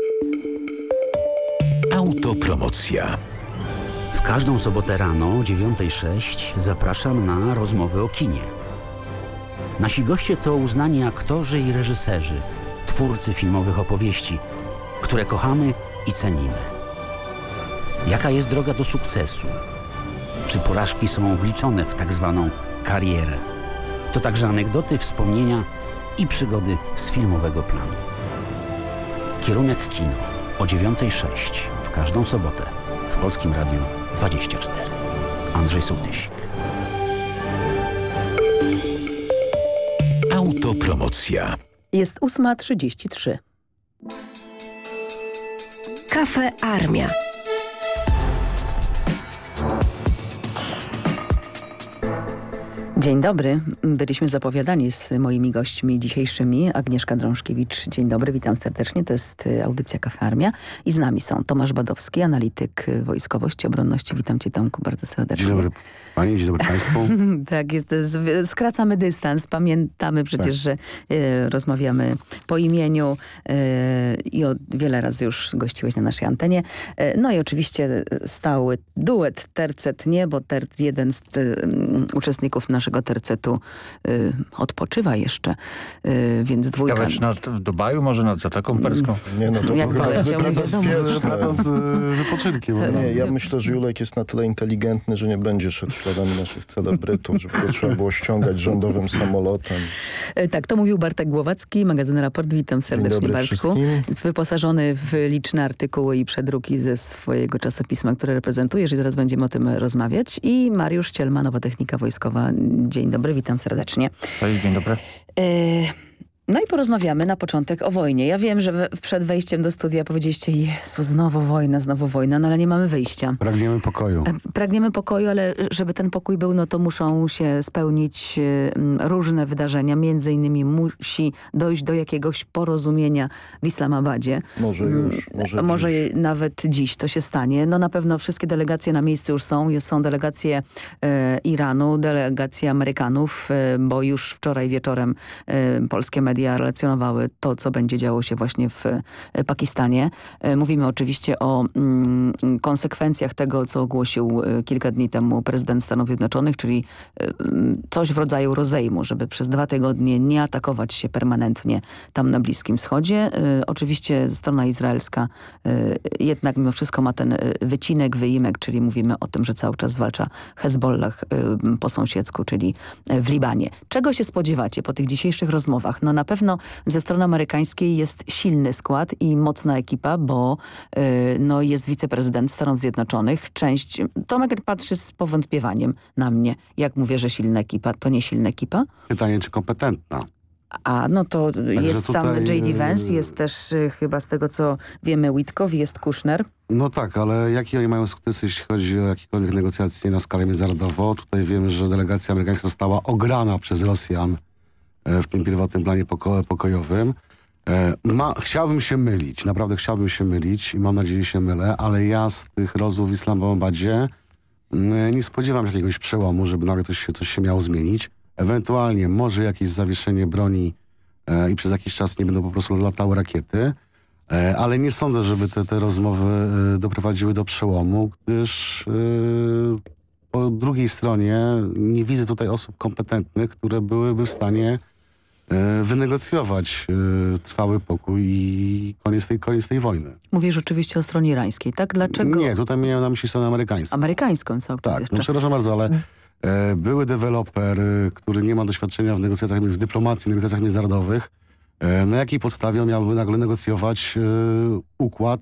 [SPEAKER 23] Autopromocja.
[SPEAKER 24] W każdą sobotę rano o 9.06 zapraszam na rozmowy o kinie. Nasi goście to uznani aktorzy i reżyserzy, twórcy filmowych opowieści, które kochamy i cenimy. Jaka jest droga do sukcesu? Czy porażki są wliczone w tak zwaną karierę? To także anegdoty, wspomnienia i przygody z filmowego planu. Kierunek kino o 9.06 w każdą sobotę w Polskim Radiu 24. Andrzej Sołtysik.
[SPEAKER 23] Autopromocja.
[SPEAKER 19] Jest 8.33. Kafe Armia. Dzień dobry. Byliśmy zapowiadani z moimi gośćmi dzisiejszymi. Agnieszka Drążkiewicz, dzień dobry, witam serdecznie. To jest y, audycja Kafe Armia. I z nami są Tomasz Badowski, analityk wojskowości, obronności. Witam cię Tomku bardzo serdecznie.
[SPEAKER 25] Dzień dobry pani, dzień dobry państwu.
[SPEAKER 19] tak, jest, z- skracamy dystans. Pamiętamy przecież,
[SPEAKER 25] Tak.
[SPEAKER 19] że y, rozmawiamy po imieniu y, i o, wiele razy już gościłeś na naszej antenie. Y, no i oczywiście stały duet tercet nie, bo ter, jeden z mm, uczestników naszego tercetu odpoczywa jeszcze, więc dwójka...
[SPEAKER 26] Ciekawe, czy nad, w Dubaju, może nad Zatoką Perską?
[SPEAKER 27] Nie, no to
[SPEAKER 19] Jak
[SPEAKER 27] chyba
[SPEAKER 19] poleciał, nie
[SPEAKER 27] z,
[SPEAKER 19] wiadomo.
[SPEAKER 27] z e, wypoczynkiem.
[SPEAKER 19] Nie, ja
[SPEAKER 27] myślę, że Julek jest na tyle inteligentny, że nie będzie szedł śladami naszych celebrytów, żeby go trzeba było ściągać rządowym samolotem.
[SPEAKER 19] Y, Tak, to mówił Bartek Głowacki, magazyn Raport. Witam serdecznie Bartku.
[SPEAKER 27] wszystkim.
[SPEAKER 19] Wyposażony w liczne artykuły i przedruki ze swojego czasopisma, które reprezentujesz i zaraz będziemy o tym rozmawiać. I Mariusz Cielma, Nowa Technika Wojskowa. Dzień dobry, witam serdecznie.
[SPEAKER 26] Cześć, dzień dobry.
[SPEAKER 19] E, No i porozmawiamy na początek o wojnie. Ja wiem, że przed wejściem do studia powiedzieliście, Jezu, znowu wojna, znowu wojna, no ale nie mamy wyjścia.
[SPEAKER 25] Pragniemy pokoju.
[SPEAKER 19] E, pragniemy pokoju, ale żeby ten pokój był, no to muszą się spełnić różne wydarzenia. Między innymi musi dojść do jakiegoś porozumienia w Islamabadzie.
[SPEAKER 27] Może już, może,
[SPEAKER 19] może
[SPEAKER 27] dziś.
[SPEAKER 19] nawet dziś to się stanie. No na pewno wszystkie delegacje na miejscu już są. Są delegacje e, Iranu, delegacje Amerykanów, e, bo już wczoraj wieczorem e, polskie media relacjonowały to, co będzie działo się właśnie w e, Pakistanie. E, mówimy oczywiście o mm, konsekwencjach tego, co ogłosił e, kilka dni temu prezydent Stanów Zjednoczonych, czyli coś w rodzaju rozejmu, żeby przez dwa tygodnie nie atakować się permanentnie tam na Bliskim Wschodzie. Oczywiście strona izraelska jednak mimo wszystko ma ten wycinek, wyimek, czyli mówimy o tym, że cały czas zwalcza Hezbollah po sąsiedzku, czyli w Libanie. Czego się spodziewacie po tych dzisiejszych rozmowach? No na pewno ze strony amerykańskiej jest silny skład i mocna ekipa, bo e, no, jest wiceprezydent Stanów Zjednoczonych. Część, Tomek patrzy z powątpiewaniem na mnie. Jak mówię, że silna ekipa, to nie silna ekipa?
[SPEAKER 25] Pytanie, czy kompetentna?
[SPEAKER 19] A, no to jest tam
[SPEAKER 25] tutaj,
[SPEAKER 19] J.D. Vance, jest też y, chyba z tego, co wiemy, Witkow, jest Kushner.
[SPEAKER 25] No tak, ale jakie oni mają sukcesy, jeśli chodzi o jakiekolwiek negocjacje na skalę międzynarodową? Tutaj wiemy, że delegacja amerykańska została ograna przez Rosjan w tym pierwotnym planie poko pokojowym. E, Ma, chciałbym się mylić, naprawdę chciałbym się mylić i mam nadzieję, że się mylę, ale ja z tych rozmów w Islamabadzie nie spodziewam się jakiegoś przełomu, żeby nagle coś się, coś się miało zmienić. Ewentualnie może jakieś zawieszenie broni e, i przez jakiś czas nie będą po prostu latały rakiety, e, ale nie sądzę, żeby te, te rozmowy e, doprowadziły do przełomu, gdyż e, po drugiej stronie nie widzę tutaj osób kompetentnych, które byłyby w stanie e, wynegocjować e, trwały pokój i koniec tej, koniec tej wojny.
[SPEAKER 19] Mówisz oczywiście o stronie irańskiej, tak? Dlaczego?
[SPEAKER 25] Nie, tutaj miałem na myśli stronę amerykańską.
[SPEAKER 19] Amerykańską cały czas
[SPEAKER 25] Tak,
[SPEAKER 19] jeszcze.
[SPEAKER 25] no przepraszam bardzo, ale e, były deweloper, e, który nie ma doświadczenia w negocjacjach, w dyplomacji, negocjacjach międzynarodowych, e, na jakiej podstawie on miałby nagle negocjować e, układ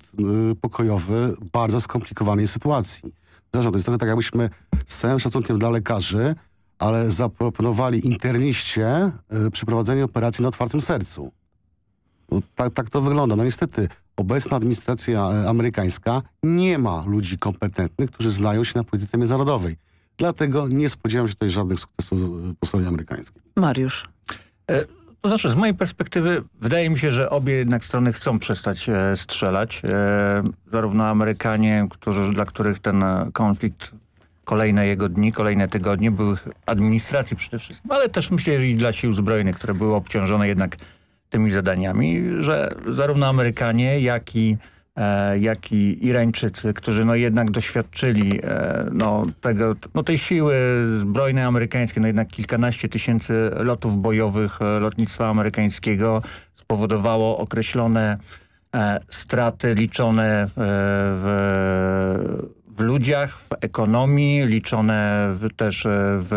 [SPEAKER 25] e, pokojowy bardzo skomplikowanej sytuacji. Zresztą to jest trochę tak, jakbyśmy z całym szacunkiem dla lekarzy, ale zaproponowali interniście e, przeprowadzenie operacji na otwartym sercu. No, tak, tak to wygląda. No niestety obecna administracja e, amerykańska nie ma ludzi kompetentnych, którzy znają się na polityce międzynarodowej. Dlatego nie spodziewam się tutaj żadnych sukcesów e, po stronie amerykańskiej.
[SPEAKER 19] Mariusz.
[SPEAKER 26] E, To znaczy, z mojej perspektywy wydaje mi się, że obie jednak strony chcą przestać e, strzelać. E, zarówno Amerykanie, którzy, dla których ten konflikt, kolejne jego dni, kolejne tygodnie były administracji przede wszystkim, ale też myślę, że i dla sił zbrojnych, które były obciążone jednak tymi zadaniami, że zarówno Amerykanie, jak i e, jak i Irańczycy, którzy no jednak doświadczyli e, no, tego, no tej siły zbrojnej amerykańskiej, no jednak kilkanaście tysięcy lotów bojowych e, lotnictwa amerykańskiego spowodowało określone straty liczone w, w, w ludziach, w ekonomii, liczone w, też e, w,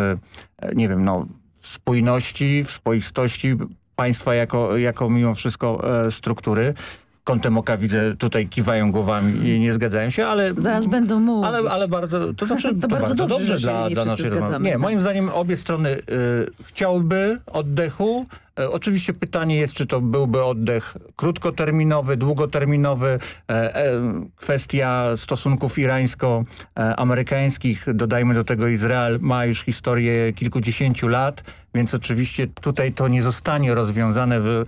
[SPEAKER 26] e, nie wiem, no, w spójności, w spoistości państwa jako, jako mimo wszystko e, struktury. Kątem oka widzę, tutaj kiwają głowami i nie zgadzają się, ale...
[SPEAKER 19] Zaraz będą mówić.
[SPEAKER 26] Ale, ale bardzo, to znaczy, to,
[SPEAKER 19] To bardzo
[SPEAKER 26] bardzo,
[SPEAKER 19] dobrze,
[SPEAKER 26] dobrze, dla, dla naszej rozmowy. Nie,
[SPEAKER 19] tak.
[SPEAKER 26] moim zdaniem obie strony y, chciałby oddechu. E, oczywiście pytanie jest, czy to byłby oddech krótkoterminowy, długoterminowy. E, e, kwestia stosunków irańsko-amerykańskich, dodajmy do tego Izrael ma już historię kilkudziesięciu lat, więc oczywiście tutaj to nie zostanie rozwiązane w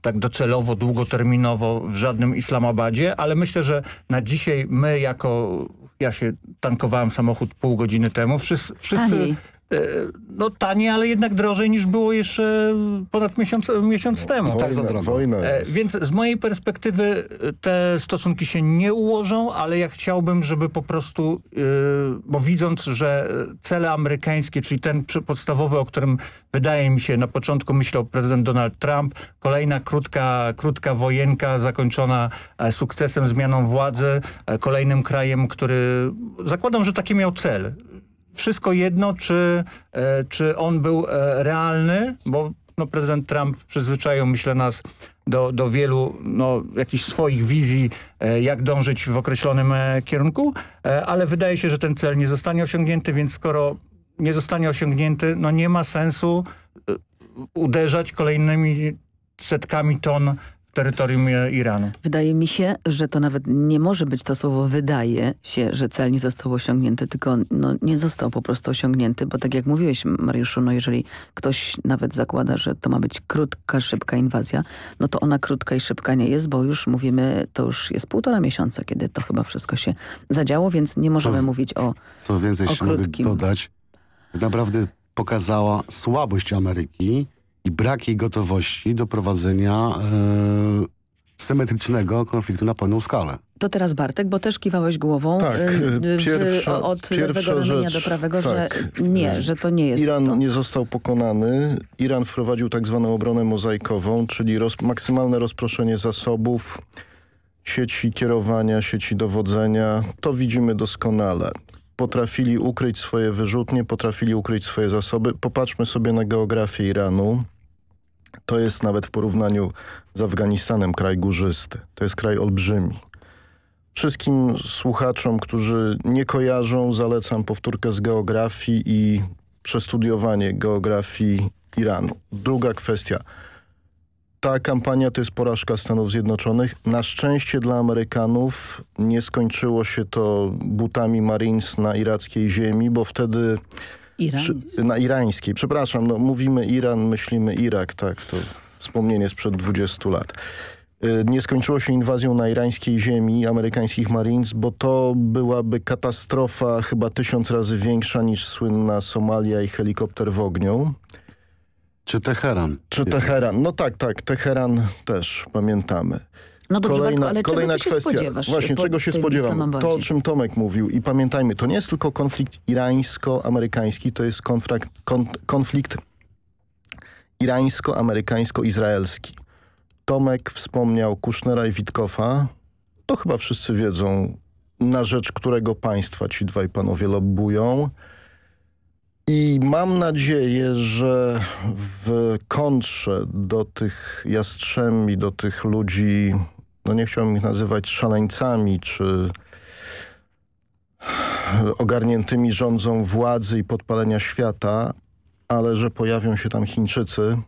[SPEAKER 26] tak docelowo, długoterminowo w żadnym Islamabadzie, ale myślę, że na dzisiaj my jako, ja się tankowałem samochód pół godziny temu, wszyscy, wszyscy no tanie, ale jednak drożej niż było jeszcze ponad miesiąc, miesiąc temu.
[SPEAKER 27] tak za drogo. Wojna
[SPEAKER 26] E,
[SPEAKER 27] jest.
[SPEAKER 26] Więc z mojej perspektywy e, te stosunki się nie ułożą, ale ja chciałbym, żeby po prostu, e, bo widząc, że cele amerykańskie, czyli ten podstawowy, o którym wydaje mi się na początku myślał prezydent Donald Trump, kolejna krótka, krótka wojenka zakończona e, sukcesem, zmianą władzy, e, kolejnym krajem, który zakładam, że taki miał cel wszystko jedno, czy, e, czy on był e, realny, bo no, prezydent Trump przyzwyczaił, myślę, nas do, do wielu no, jakichś swoich wizji, e, jak dążyć w określonym kierunku, ale wydaje się, że ten cel nie zostanie osiągnięty, więc skoro nie zostanie osiągnięty, no nie ma sensu uderzać kolejnymi setkami ton terytorium Iranu.
[SPEAKER 19] Wydaje mi się, że to nawet nie może być to słowo wydaje się, że cel nie został osiągnięty, tylko no, nie został po prostu osiągnięty, bo tak jak mówiłeś Mariuszu, no jeżeli ktoś nawet zakłada, że to ma być krótka, szybka inwazja, no to ona krótka i szybka nie jest, bo już mówimy, to już jest półtora miesiąca, kiedy to chyba wszystko się zadziało, więc nie możemy
[SPEAKER 25] Co-
[SPEAKER 19] mówić o
[SPEAKER 25] Co więcej,
[SPEAKER 19] o
[SPEAKER 25] mogę
[SPEAKER 19] krótkim.
[SPEAKER 25] dodać, tak naprawdę pokazała słabość Ameryki i brak jej gotowości do prowadzenia e, symetrycznego konfliktu na pełną skalę.
[SPEAKER 19] To teraz Bartek, bo też kiwałeś głową
[SPEAKER 27] Tak,
[SPEAKER 19] y, w,
[SPEAKER 27] pierwsza,
[SPEAKER 19] od
[SPEAKER 27] pierwsza
[SPEAKER 19] lewego
[SPEAKER 27] rzecz,
[SPEAKER 19] do prawego,
[SPEAKER 27] tak.
[SPEAKER 19] że nie, że to nie jest
[SPEAKER 27] Iran
[SPEAKER 19] to.
[SPEAKER 27] nie został pokonany. Iran wprowadził tak zwaną obronę mozaikową, czyli roz, maksymalne rozproszenie zasobów, sieci kierowania, sieci dowodzenia. To widzimy doskonale. Potrafili ukryć swoje wyrzutnie, potrafili ukryć swoje zasoby. Popatrzmy sobie na geografię Iranu. To jest nawet w porównaniu z Afganistanem kraj górzysty. To jest kraj olbrzymi. Wszystkim słuchaczom, którzy nie kojarzą, zalecam powtórkę z geografii i przestudiowanie geografii Iranu. Druga kwestia. Ta kampania to jest porażka Stanów Zjednoczonych. Na szczęście dla Amerykanów nie skończyło się to butami Marines na irackiej ziemi, bo wtedy...
[SPEAKER 19] Irańskiej.
[SPEAKER 27] Na irańskiej. Przepraszam, no, mówimy Iran, myślimy Irak, tak, to wspomnienie sprzed 20 lat. Y, Nie skończyło się inwazją na irańskiej ziemi amerykańskich Marines, bo to byłaby katastrofa chyba tysiąc razy większa niż słynna Somalia i helikopter w ogniu.
[SPEAKER 25] Czy Teheran?
[SPEAKER 27] Czy Teheran? No tak, tak, Teheran też pamiętamy.
[SPEAKER 19] No dobrze,
[SPEAKER 27] kolejna,
[SPEAKER 19] Bartku, ale czego
[SPEAKER 27] kolejna
[SPEAKER 19] się
[SPEAKER 27] kwestia.
[SPEAKER 19] spodziewasz
[SPEAKER 27] Właśnie,
[SPEAKER 19] po
[SPEAKER 27] czego się spodziewam? To, o czym Tomek mówił i pamiętajmy, to nie jest tylko konflikt irańsko-amerykański, to jest konflikt, kon, konflikt irańsko-amerykańsko-izraelski. Tomek wspomniał Kusznera i Witkoffa. To chyba wszyscy wiedzą, na rzecz którego państwa ci dwaj panowie lobbują. I mam nadzieję, że w kontrze do tych jastrzębi, do tych ludzi, no nie chciałbym ich nazywać szaleńcami, czy ogarniętymi rządzą władzy i podpalenia świata, ale że pojawią się tam Chińczycy,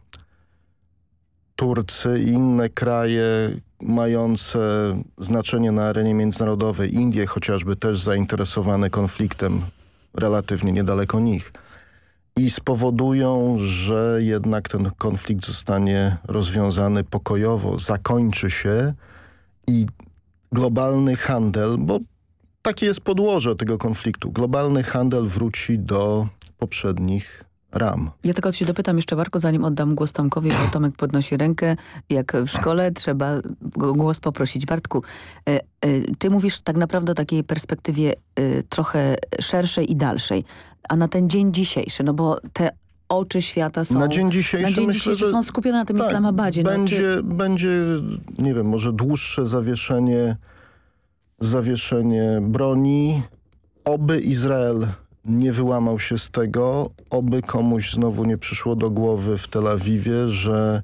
[SPEAKER 27] Turcy i inne kraje mające znaczenie na arenie międzynarodowej, Indie chociażby też zainteresowane konfliktem relatywnie niedaleko nich. I spowodują, że jednak ten konflikt zostanie rozwiązany pokojowo, zakończy się i globalny handel, bo takie jest podłoże tego konfliktu, globalny handel wróci do poprzednich ram.
[SPEAKER 19] Ja tylko się dopytam jeszcze Barko, zanim oddam głos Tomkowi, bo Tomek podnosi rękę. Jak w szkole trzeba głos poprosić. Bartku, e, e, ty mówisz tak naprawdę o takiej perspektywie e, trochę szerszej i dalszej. A na ten dzień dzisiejszy, no bo te oczy świata są...
[SPEAKER 27] Na dzień dzisiejszy
[SPEAKER 19] na dzień
[SPEAKER 27] myślę,
[SPEAKER 19] dzisiejszy są skupione na tym
[SPEAKER 27] tak,
[SPEAKER 19] Islamabadzie. No,
[SPEAKER 27] Będzie,
[SPEAKER 19] czy,
[SPEAKER 27] będzie, nie wiem, może dłuższe zawieszenie, zawieszenie broni. Oby Izrael nie wyłamał się z tego, oby komuś znowu nie przyszło do głowy w Tel Awiwie, że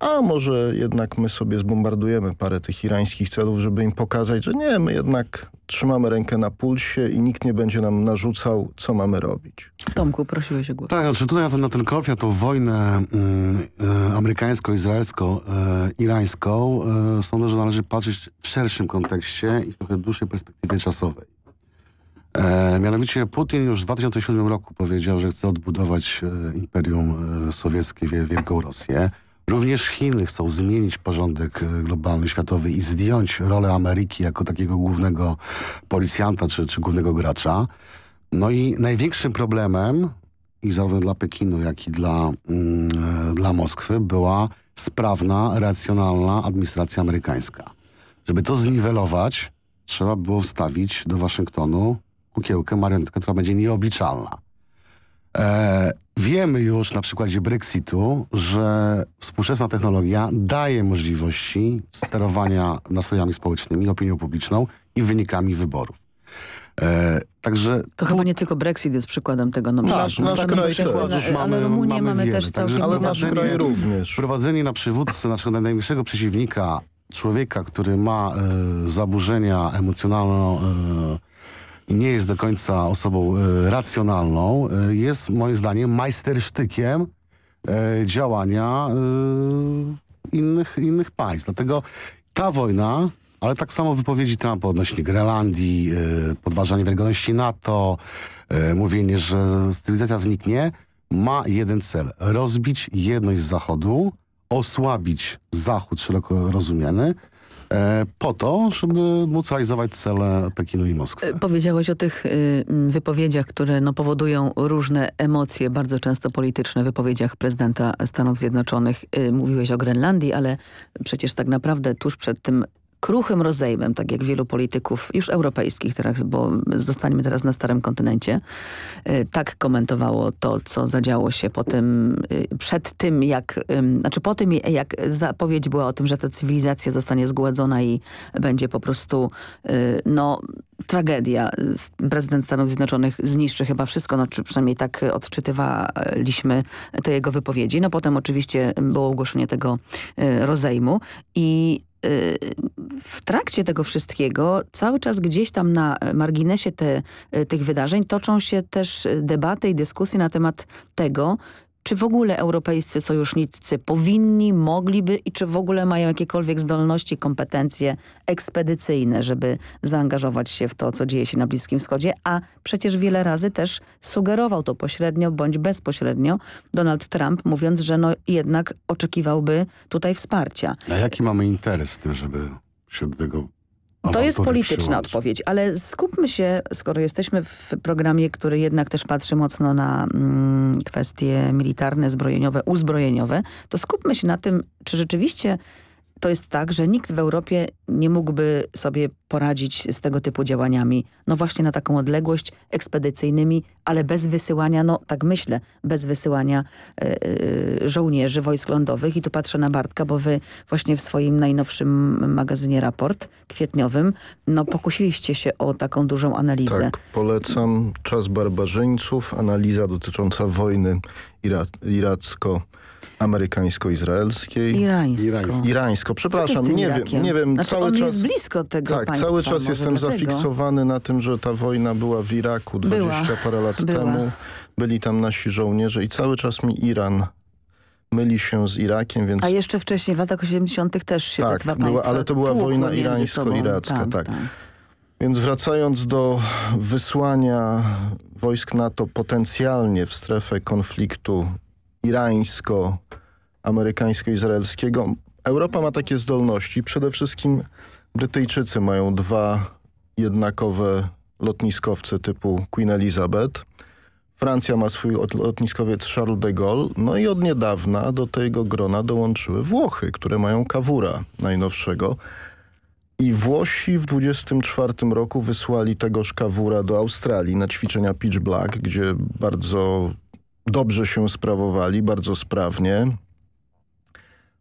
[SPEAKER 27] a może jednak my sobie zbombardujemy parę tych irańskich celów, żeby im pokazać, że nie, my jednak trzymamy rękę na pulsie i nikt nie będzie nam narzucał, co mamy robić.
[SPEAKER 19] Tomku, prosiłeś o głos.
[SPEAKER 25] Tak, znaczy tutaj na ten, na ten konflikt, na tą wojnę mm, e, amerykańsko-izraelsko-irańską e, sądzę, że należy patrzeć w szerszym kontekście i w trochę dłuższej perspektywie czasowej. E, mianowicie Putin już w 2007 roku powiedział, że chce odbudować e, Imperium e, Sowieckie, Wie- Wielką Rosję. Również Chiny chcą zmienić porządek e, globalny, światowy i zdjąć rolę Ameryki jako takiego głównego policjanta czy, czy głównego gracza. No i największym problemem i zarówno dla Pekinu, jak i dla, mm, e, dla Moskwy była sprawna, racjonalna administracja amerykańska. Żeby to zniwelować, trzeba było wstawić do Waszyngtonu kukiełkę, marionetkę, która będzie nieobliczalna. E, wiemy już na przykładzie Brexitu, że współczesna technologia daje możliwości sterowania nastrojami społecznymi, opinią publiczną i wynikami wyborów. E, także
[SPEAKER 19] To chyba nie tylko Brexit jest przykładem tego. No,
[SPEAKER 27] Nasz-
[SPEAKER 19] przecież
[SPEAKER 27] nasz
[SPEAKER 19] mamy
[SPEAKER 27] kraj
[SPEAKER 19] przykład,
[SPEAKER 27] też.
[SPEAKER 19] ale, ale Rumunię mamy,
[SPEAKER 25] wiele.
[SPEAKER 19] też całkiem
[SPEAKER 27] Ale nasz kraj również.
[SPEAKER 25] Prowadzenie na przywódcę naszego największego przeciwnika, człowieka, który ma e, zaburzenia emocjonalne e, i nie jest do końca osobą e, racjonalną, e, jest moim zdaniem majstersztykiem e, działania innych, innych państw. Dlatego ta wojna, ale tak samo wypowiedzi Trumpa odnośnie Grenlandii, podważanie wiarygodności NATO, mówienie, że cywilizacja zniknie, ma jeden cel. Rozbić jedność Zachodu, osłabić Zachód szeroko rozumiany, po to, żeby móc realizować cele Pekinu i Moskwy.
[SPEAKER 19] E, powiedziałeś o tych y, wypowiedziach, które no, powodują różne emocje, bardzo często polityczne, wypowiedziach prezydenta Stanów Zjednoczonych. Y, mówiłeś o Grenlandii, ale przecież tak naprawdę tuż przed tym kruchym rozejmem, tak jak wielu polityków już europejskich teraz, bo zostaniemy teraz na starym kontynencie, y, tak komentowało to, co zadziało się po tym, y, przed tym jak, znaczy po tym jak zapowiedź była o tym, że ta cywilizacja zostanie zgładzona i będzie po prostu y, no tragedia. Prezydent Stanów Zjednoczonych zniszczy chyba wszystko, no, czy przynajmniej tak odczytywaliśmy te jego wypowiedzi. No potem oczywiście było ogłoszenie tego rozejmu i w trakcie tego wszystkiego cały czas gdzieś tam na marginesie te, tych wydarzeń toczą się też debaty i dyskusje na temat tego, czy w ogóle europejscy sojusznicy powinni, mogliby i czy w ogóle mają jakiekolwiek zdolności, kompetencje ekspedycyjne, żeby zaangażować się w to, co dzieje się na Bliskim Wschodzie, a przecież wiele razy też sugerował to pośrednio bądź bezpośrednio Donald Trump, mówiąc, że no jednak oczekiwałby tutaj wsparcia.
[SPEAKER 25] A jaki mamy interes w tym, żeby się do tego
[SPEAKER 19] to jest polityczna odpowiedź, ale skupmy się, skoro jesteśmy w programie, który jednak też patrzy mocno na mm, kwestie militarne, zbrojeniowe, uzbrojeniowe, to skupmy się na tym, czy rzeczywiście to jest tak, że nikt w Europie nie mógłby sobie poradzić z tego typu działaniami. No właśnie na taką odległość ekspedycyjnymi, ale bez wysyłania, no tak myślę, bez wysyłania yy, żołnierzy, wojsk lądowych. I tu patrzę na Bartka, bo wy właśnie w swoim najnowszym magazynie Raport kwietniowym, no pokusiliście się o taką dużą analizę.
[SPEAKER 27] Tak, polecam Czas Barbarzyńców, analiza dotycząca wojny ira iracko amerykańsko-izraelskiej.
[SPEAKER 19] Irańsko.
[SPEAKER 27] Irańsko. Przepraszam, nie wiem, nie wiem.
[SPEAKER 19] Znaczy,
[SPEAKER 27] cały
[SPEAKER 19] on
[SPEAKER 27] czas
[SPEAKER 19] jest blisko tego
[SPEAKER 27] Tak,
[SPEAKER 19] państwa,
[SPEAKER 27] cały czas jestem
[SPEAKER 19] dlatego.
[SPEAKER 27] zafiksowany na tym, że ta wojna była w Iraku 20
[SPEAKER 19] była,
[SPEAKER 27] parę lat
[SPEAKER 19] była.
[SPEAKER 27] temu. Byli tam nasi żołnierze i cały czas mi Iran myli się z Irakiem, więc...
[SPEAKER 19] A jeszcze wcześniej, w latach 80 też się
[SPEAKER 27] tak,
[SPEAKER 19] te dwa
[SPEAKER 27] była,
[SPEAKER 19] państwa
[SPEAKER 27] ale to była wojna irańsko-iracka,
[SPEAKER 19] tak,
[SPEAKER 27] tak.
[SPEAKER 19] tak.
[SPEAKER 27] Więc wracając do wysłania wojsk NATO potencjalnie w strefę konfliktu irańsko amerykańsko-izraelskiego. Europa ma takie zdolności. Przede wszystkim Brytyjczycy mają dwa jednakowe lotniskowce typu Queen Elizabeth. Francja ma swój lotniskowiec Charles de Gaulle. No i od niedawna do tego grona dołączyły Włochy, które mają Kawura najnowszego. I Włosi w 24 roku wysłali tegoż Kawura do Australii na ćwiczenia Pitch Black, gdzie bardzo dobrze się sprawowali, bardzo sprawnie.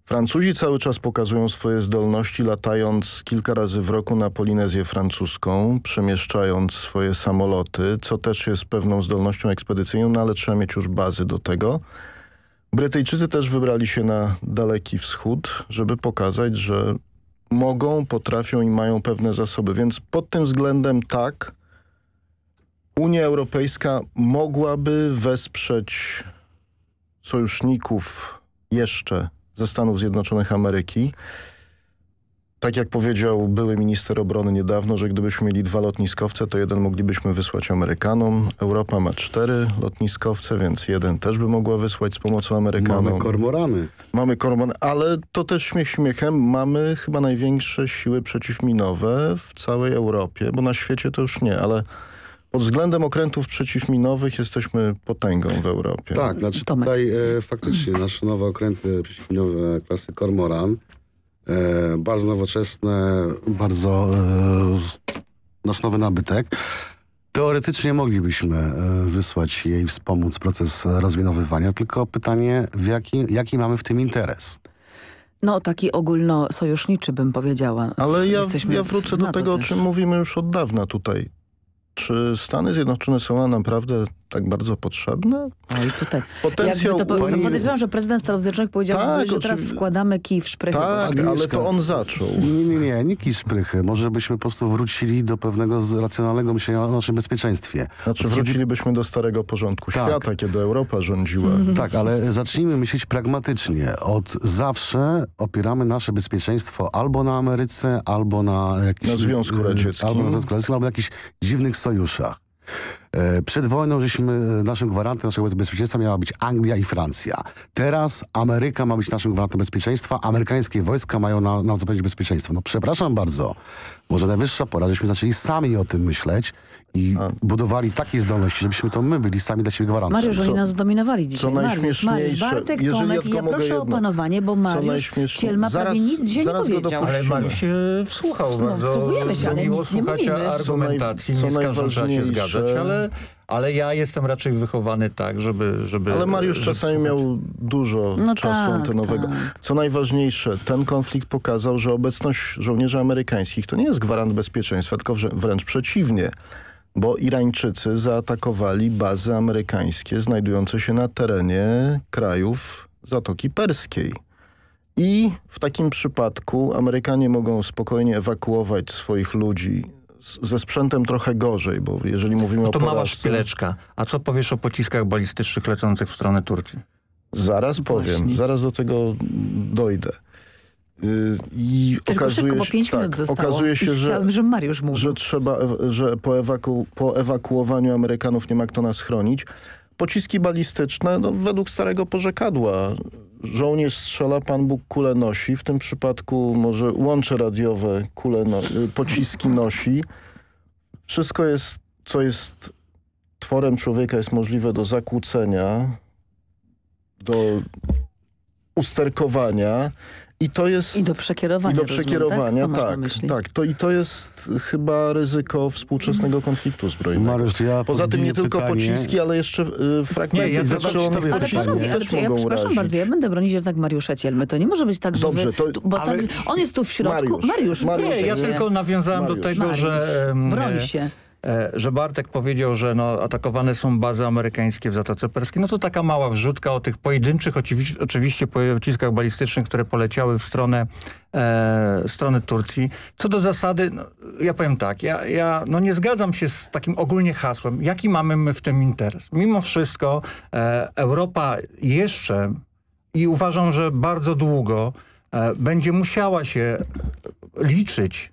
[SPEAKER 27] Francuzi cały czas pokazują swoje zdolności, latając kilka razy w roku na Polinezję francuską, przemieszczając swoje samoloty, co też jest pewną zdolnością ekspedycyjną, no ale trzeba mieć już bazy do tego. Brytyjczycy też wybrali się na Daleki Wschód, żeby pokazać, że mogą, potrafią i mają pewne zasoby. Więc pod tym względem tak, Unia Europejska mogłaby wesprzeć sojuszników jeszcze ze Stanów Zjednoczonych Ameryki. Tak jak powiedział były minister obrony niedawno, że gdybyśmy mieli dwa lotniskowce, to jeden moglibyśmy wysłać Amerykanom. Europa ma cztery lotniskowce, więc jeden też by mogła wysłać z pomocą Amerykanom.
[SPEAKER 25] Mamy kormorany.
[SPEAKER 27] Mamy kormorany, ale to też śmiech śmiechem. Mamy chyba największe siły przeciwminowe w całej Europie, bo na świecie to już nie, ale pod względem okrętów przeciwminowych jesteśmy potęgą w Europie.
[SPEAKER 25] Tak, znaczy tutaj e, faktycznie nasze nowe okręty przeciwminowe klasy Kormoran, e, bardzo nowoczesne, bardzo e, nasz nowy nabytek. Teoretycznie moglibyśmy e, wysłać jej wspomóc proces rozminowywania, tylko pytanie, w jaki, jaki mamy w tym interes?
[SPEAKER 19] No taki ogólnosojuszniczy bym powiedziała.
[SPEAKER 27] Ale ja,
[SPEAKER 19] Jesteśmy
[SPEAKER 27] ja wrócę do tego, o
[SPEAKER 19] też.
[SPEAKER 27] czym mówimy już od dawna tutaj. Czy Stany Zjednoczone są naprawdę tak bardzo potrzebne?
[SPEAKER 19] Oj, tutaj.
[SPEAKER 27] Potencjał
[SPEAKER 19] Jakby to,
[SPEAKER 27] Unii-
[SPEAKER 19] Podejrzewam, że prezydent Stanów Zjednoczonych powiedział,
[SPEAKER 27] Tak,
[SPEAKER 19] że teraz wkładamy kij w szprychy.
[SPEAKER 27] Tak, ale to on zaczął.
[SPEAKER 25] Nie, nie, nie, nie kij szprychy. Może byśmy po prostu wrócili do pewnego racjonalnego myślenia o naszym bezpieczeństwie.
[SPEAKER 27] Znaczy
[SPEAKER 25] Kiedy-
[SPEAKER 27] wrócilibyśmy do starego porządku
[SPEAKER 25] Tak.
[SPEAKER 27] świata, kiedy Europa rządziła.
[SPEAKER 25] Tak, ale zacznijmy myśleć pragmatycznie. Od zawsze opieramy nasze bezpieczeństwo albo na Ameryce, albo na jakimś...
[SPEAKER 27] Na Związku Radzieckim.
[SPEAKER 25] Albo na Związku Radzieckim, albo na jakichś dziwnych sojuszach. E, Przed wojną żeśmy, e, naszym gwarantem naszego bezpieczeństwa miała być Anglia i Francja. Teraz Ameryka ma być naszym gwarantem bezpieczeństwa, amerykańskie wojska mają na- nam zapewnić bezpieczeństwo. No przepraszam bardzo, może najwyższa pora, żeśmy zaczęli sami o tym myśleć i budowali takie zdolności, żebyśmy to my byli sami dla siebie gwarantem.
[SPEAKER 19] Mariusz, oni nas zdominowali dzisiaj. Mariusz, Mariusz,
[SPEAKER 27] najśmieszniejsze,
[SPEAKER 19] Bartek,
[SPEAKER 27] jeżeli
[SPEAKER 19] Tomek
[SPEAKER 27] ja
[SPEAKER 19] i ja proszę o
[SPEAKER 27] jedno.
[SPEAKER 19] opanowanie, bo
[SPEAKER 27] Co
[SPEAKER 19] Mariusz Cielma
[SPEAKER 27] Zaraz-
[SPEAKER 19] prawie nic dzisiaj nie powiedział.
[SPEAKER 26] Ale Mariusz się wsłuchał
[SPEAKER 19] No,
[SPEAKER 26] bardzo
[SPEAKER 19] wsłuchujemy się, ale
[SPEAKER 26] miło
[SPEAKER 19] nic nie
[SPEAKER 26] słuchacie
[SPEAKER 19] mówimy.
[SPEAKER 26] argumentacji.
[SPEAKER 27] Co naj-
[SPEAKER 26] nie z każdą trzeba się zgadzać, ale, ale ja jestem raczej wychowany tak, żeby... żeby
[SPEAKER 27] Ale Mariusz
[SPEAKER 26] żeby
[SPEAKER 27] czasami
[SPEAKER 26] słuchać.
[SPEAKER 27] miał dużo
[SPEAKER 19] No
[SPEAKER 27] czasu
[SPEAKER 19] tak,
[SPEAKER 27] antenowego.
[SPEAKER 19] tak.
[SPEAKER 27] Co najważniejsze, ten konflikt pokazał, że obecność żołnierzy amerykańskich to nie jest gwarant bezpieczeństwa, tylko wręcz przeciwnie. Bo Irańczycy zaatakowali bazy amerykańskie znajdujące się na terenie krajów Zatoki Perskiej. I w takim przypadku Amerykanie mogą spokojnie ewakuować swoich ludzi ze sprzętem trochę gorzej, bo jeżeli mówimy
[SPEAKER 26] No
[SPEAKER 27] o
[SPEAKER 26] to mała
[SPEAKER 27] porażce...
[SPEAKER 26] szpileczka. A co powiesz o pociskach balistycznych lecących w stronę Turcji?
[SPEAKER 27] Zaraz powiem,
[SPEAKER 19] Właśnie.
[SPEAKER 27] zaraz do tego dojdę. Yy, I
[SPEAKER 19] Tylko
[SPEAKER 27] okazuje
[SPEAKER 19] szybko, bo
[SPEAKER 27] się,
[SPEAKER 19] pięć
[SPEAKER 27] tak,
[SPEAKER 19] minut zostało.
[SPEAKER 27] okazuje się, że,
[SPEAKER 19] żeby Mariusz mówił.
[SPEAKER 27] że trzeba, że po, ewaku, po ewakuowaniu Amerykanów nie ma kto nas chronić. Pociski balistyczne, no, według starego porzekadła, żołnierz strzela, Pan Bóg kule nosi. W tym przypadku może łącze radiowe kule no, y, pociski nosi. Wszystko jest, co jest tworem człowieka, jest możliwe do zakłócenia, do usterkowania. I to jest...
[SPEAKER 19] I do przekierowania.
[SPEAKER 27] I do
[SPEAKER 19] rozumiem,
[SPEAKER 27] przekierowania,
[SPEAKER 19] tak? Na
[SPEAKER 27] tak.
[SPEAKER 19] myśli.
[SPEAKER 27] tak. To, I to jest chyba ryzyko współczesnego konfliktu zbrojnego.
[SPEAKER 25] Mariusz, ja
[SPEAKER 27] Poza tym nie tylko
[SPEAKER 25] pytanie.
[SPEAKER 27] pociski, ale jeszcze y, fragmenty
[SPEAKER 26] Nie, ja zadam ci
[SPEAKER 27] zestrzelonych
[SPEAKER 26] tobie
[SPEAKER 19] Ale panowie, ale
[SPEAKER 27] też
[SPEAKER 19] czy ja
[SPEAKER 27] mogą
[SPEAKER 19] przepraszam
[SPEAKER 27] urazić.
[SPEAKER 19] bardzo, ja będę bronić jednak Mariusza Cielmy. To nie może być tak, że
[SPEAKER 27] Dobrze, to-
[SPEAKER 19] tu- bo
[SPEAKER 27] ale-
[SPEAKER 19] tak, on jest tu w środku.
[SPEAKER 27] Mariusz,
[SPEAKER 19] Mariusz,
[SPEAKER 27] Mariusz,
[SPEAKER 26] Nie, ja
[SPEAKER 27] nie.
[SPEAKER 26] tylko nawiązałem do
[SPEAKER 27] Mariusz.
[SPEAKER 26] tego,
[SPEAKER 19] Mariusz,
[SPEAKER 26] że...
[SPEAKER 19] broń się.
[SPEAKER 26] E, że Bartek powiedział, że no, atakowane są bazy amerykańskie w Zatoce Perskiej. No to taka mała wrzutka o tych pojedynczych oczywiście, oczywiście pociskach balistycznych, które poleciały w stronę, e, stronę Turcji. Co do zasady, no, ja powiem tak, ja, ja no, nie zgadzam się z takim ogólnie hasłem, jaki mamy my w tym interes. Mimo wszystko e, Europa jeszcze i uważam, że bardzo długo e, będzie musiała się liczyć,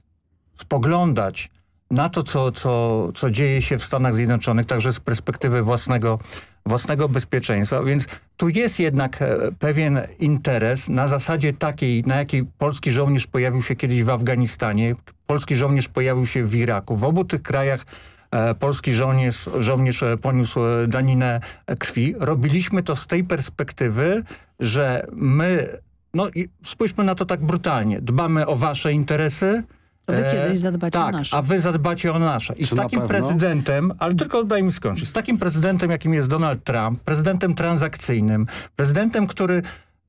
[SPEAKER 26] spoglądać na to, co, co, co dzieje się w Stanach Zjednoczonych, także z perspektywy własnego, własnego bezpieczeństwa. Więc tu jest jednak e, pewien interes na zasadzie takiej, na jakiej polski żołnierz pojawił się kiedyś w Afganistanie, polski żołnierz pojawił się w Iraku. W obu tych krajach e, polski żołnierz, żołnierz e, poniósł daninę krwi. Robiliśmy to z tej perspektywy, że my, no i spójrzmy na to tak brutalnie, dbamy o wasze interesy,
[SPEAKER 19] Wy
[SPEAKER 26] E,
[SPEAKER 19] kiedyś zadbacie
[SPEAKER 26] tak,
[SPEAKER 19] o nasze.
[SPEAKER 26] a wy zadbacie o nasze. I
[SPEAKER 25] Czy
[SPEAKER 26] z takim prezydentem, ale tylko daj mi skończyć, z takim prezydentem, jakim jest Donald Trump, prezydentem transakcyjnym, prezydentem, który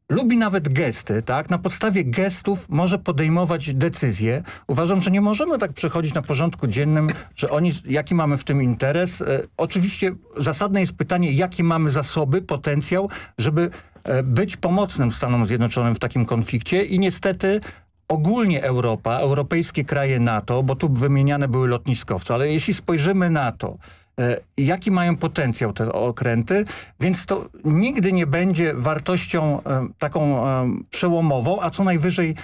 [SPEAKER 26] lubi nawet gesty, tak? Na podstawie gestów może podejmować decyzje. Uważam, że nie możemy tak przechodzić na porządku dziennym, że oni, jaki mamy w tym interes. E, oczywiście zasadne jest pytanie, jakie mamy zasoby, potencjał, żeby e, być pomocnym Stanom Zjednoczonym w takim konflikcie i niestety ogólnie Europa, europejskie kraje NATO, bo tu wymieniane były lotniskowce, ale jeśli spojrzymy na to, e, jaki mają potencjał te okręty, więc to nigdy nie będzie wartością e, taką e, przełomową, a co najwyżej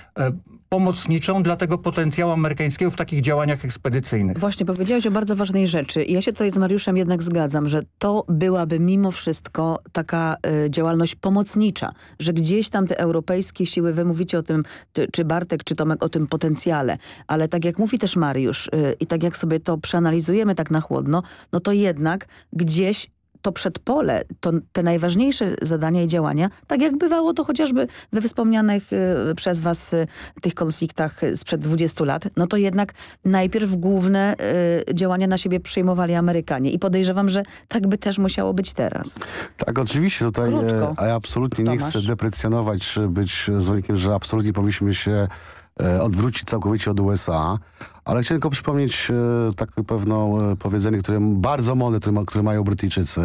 [SPEAKER 26] pomocniczą dla tego potencjału amerykańskiego w takich działaniach ekspedycyjnych.
[SPEAKER 19] Właśnie, powiedziałeś o bardzo ważnej rzeczy. Ja się tutaj z Mariuszem jednak zgadzam, że to byłaby mimo wszystko taka y, działalność pomocnicza, że gdzieś tam te europejskie siły, wy mówicie o tym, ty, czy Bartek, czy Tomek, o tym potencjale, ale tak jak mówi też Mariusz y, i tak jak sobie to przeanalizujemy tak na chłodno, no to jednak gdzieś to przedpole, to te najważniejsze zadania i działania, tak jak bywało to chociażby we wspomnianych y, przez was y, tych konfliktach y, sprzed 20 lat, no to jednak najpierw główne działania na siebie przyjmowali Amerykanie i podejrzewam, że tak by też musiało być teraz.
[SPEAKER 25] Tak, oczywiście tutaj,
[SPEAKER 19] Krótko.
[SPEAKER 25] e, a ja absolutnie nie
[SPEAKER 19] Tomasz.
[SPEAKER 25] chcę deprecjonować czy być zwolennikiem, że absolutnie powinniśmy się odwrócić całkowicie od USA. Ale chciałem tylko przypomnieć e, takie pewne powiedzenie, które bardzo modne, które, ma, które mają Brytyjczycy.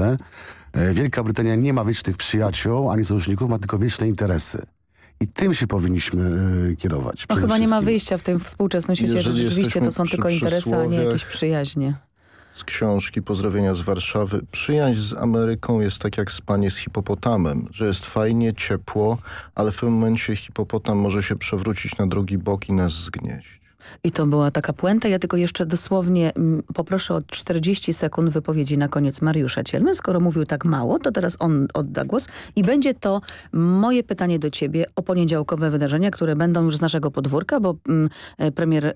[SPEAKER 25] E, Wielka Brytania nie ma wiecznych przyjaciół ani sojuszników, ma tylko wieczne interesy. I tym się powinniśmy kierować.
[SPEAKER 19] No chyba nie ma wyjścia w tym współczesnym świecie, że rzeczywiście to są
[SPEAKER 27] jesteśmy
[SPEAKER 19] tylko
[SPEAKER 27] przy
[SPEAKER 19] interesy, a nie jakieś przyjaźnie.
[SPEAKER 27] Z książki Pozdrowienia z Warszawy. Przyjaźń z Ameryką jest tak jak spanie z hipopotamem, że jest fajnie, ciepło, ale w pewnym momencie hipopotam może się przewrócić na drugi bok i nas zgnieść.
[SPEAKER 19] I to była taka puenta. Ja tylko jeszcze dosłownie mm, poproszę o 40 sekund wypowiedzi na koniec Mariusza Cielmy. Skoro mówił tak mało, to teraz on odda głos. I będzie to moje pytanie do ciebie o poniedziałkowe wydarzenia, które będą już z naszego podwórka, bo mm, e, premier e,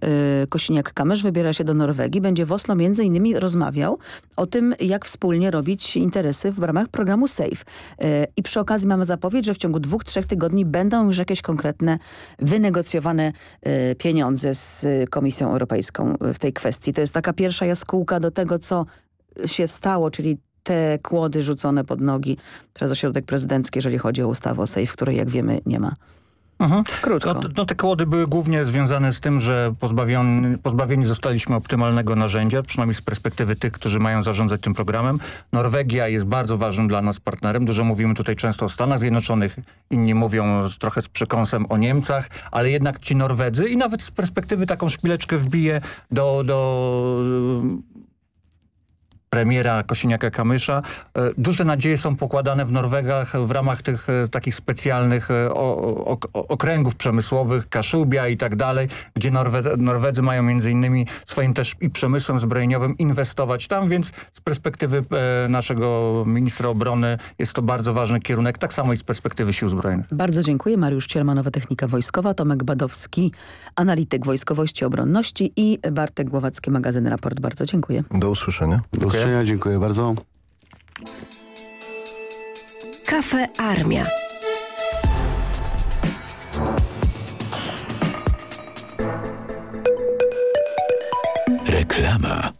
[SPEAKER 19] Kosiniak-Kamysz wybiera się do Norwegii. Będzie w Oslo między innymi rozmawiał o tym, jak wspólnie robić interesy w ramach programu SAFE. E, I przy okazji mamy zapowiedź, że w ciągu dwóch, trzech tygodni będą już jakieś konkretne wynegocjowane pieniądze z Komisją Europejską w tej kwestii. To jest taka pierwsza jaskółka do tego, co się stało, czyli te kłody rzucone pod nogi przez ośrodek prezydencki, jeżeli chodzi o ustawę o SAFE, której jak wiemy nie ma.
[SPEAKER 26] Mhm.
[SPEAKER 19] Krótko.
[SPEAKER 26] No, no, te kłody były głównie związane z tym, że pozbawiony, pozbawieni zostaliśmy optymalnego narzędzia, przynajmniej z perspektywy tych, którzy mają zarządzać tym programem. Norwegia jest bardzo ważnym dla nas partnerem. Dużo mówimy tutaj często o Stanach Zjednoczonych, inni mówią trochę z przekąsem o Niemcach, ale jednak ci Norwedzy i nawet z perspektywy taką szpileczkę wbije do, do premiera Kosiniaka-Kamysza. E, Duże nadzieje są pokładane w Norwegach w ramach tych e, takich specjalnych e, okręgów przemysłowych, Kaszubia i tak dalej, gdzie Norwe Norwedzy mają między innymi swoim też i przemysłem zbrojeniowym inwestować tam, więc z perspektywy naszego ministra obrony jest to bardzo ważny kierunek, tak samo i z perspektywy sił zbrojnych.
[SPEAKER 19] Bardzo dziękuję. Mariusz Cielma, Nowa Technika Wojskowa, Tomek Badowski, analityk wojskowości i obronności i Bartek Głowacki, magazyn Raport. Bardzo dziękuję.
[SPEAKER 27] Do usłyszenia.
[SPEAKER 25] Do usłyszenia, dziękuję bardzo.
[SPEAKER 28] Kafe Armia.
[SPEAKER 1] Reklama.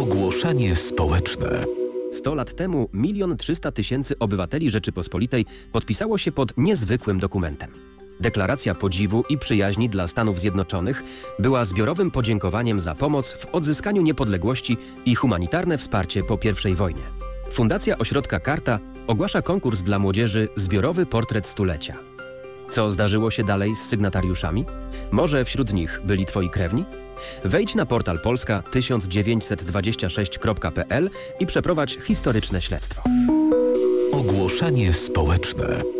[SPEAKER 29] Ogłoszenie społeczne.
[SPEAKER 30] 100 lat temu milion 300 tysięcy obywateli Rzeczypospolitej podpisało się pod niezwykłym dokumentem. Deklaracja podziwu i przyjaźni dla Stanów Zjednoczonych była zbiorowym podziękowaniem za pomoc w odzyskaniu niepodległości i humanitarne wsparcie po I wojnie. Fundacja Ośrodka Karta ogłasza konkurs dla młodzieży Zbiorowy Portret Stulecia. Co zdarzyło się dalej z sygnatariuszami? Może wśród nich byli twoi krewni? Wejdź na portal polska 1926.pl i przeprowadź historyczne śledztwo.
[SPEAKER 29] Ogłoszenie społeczne.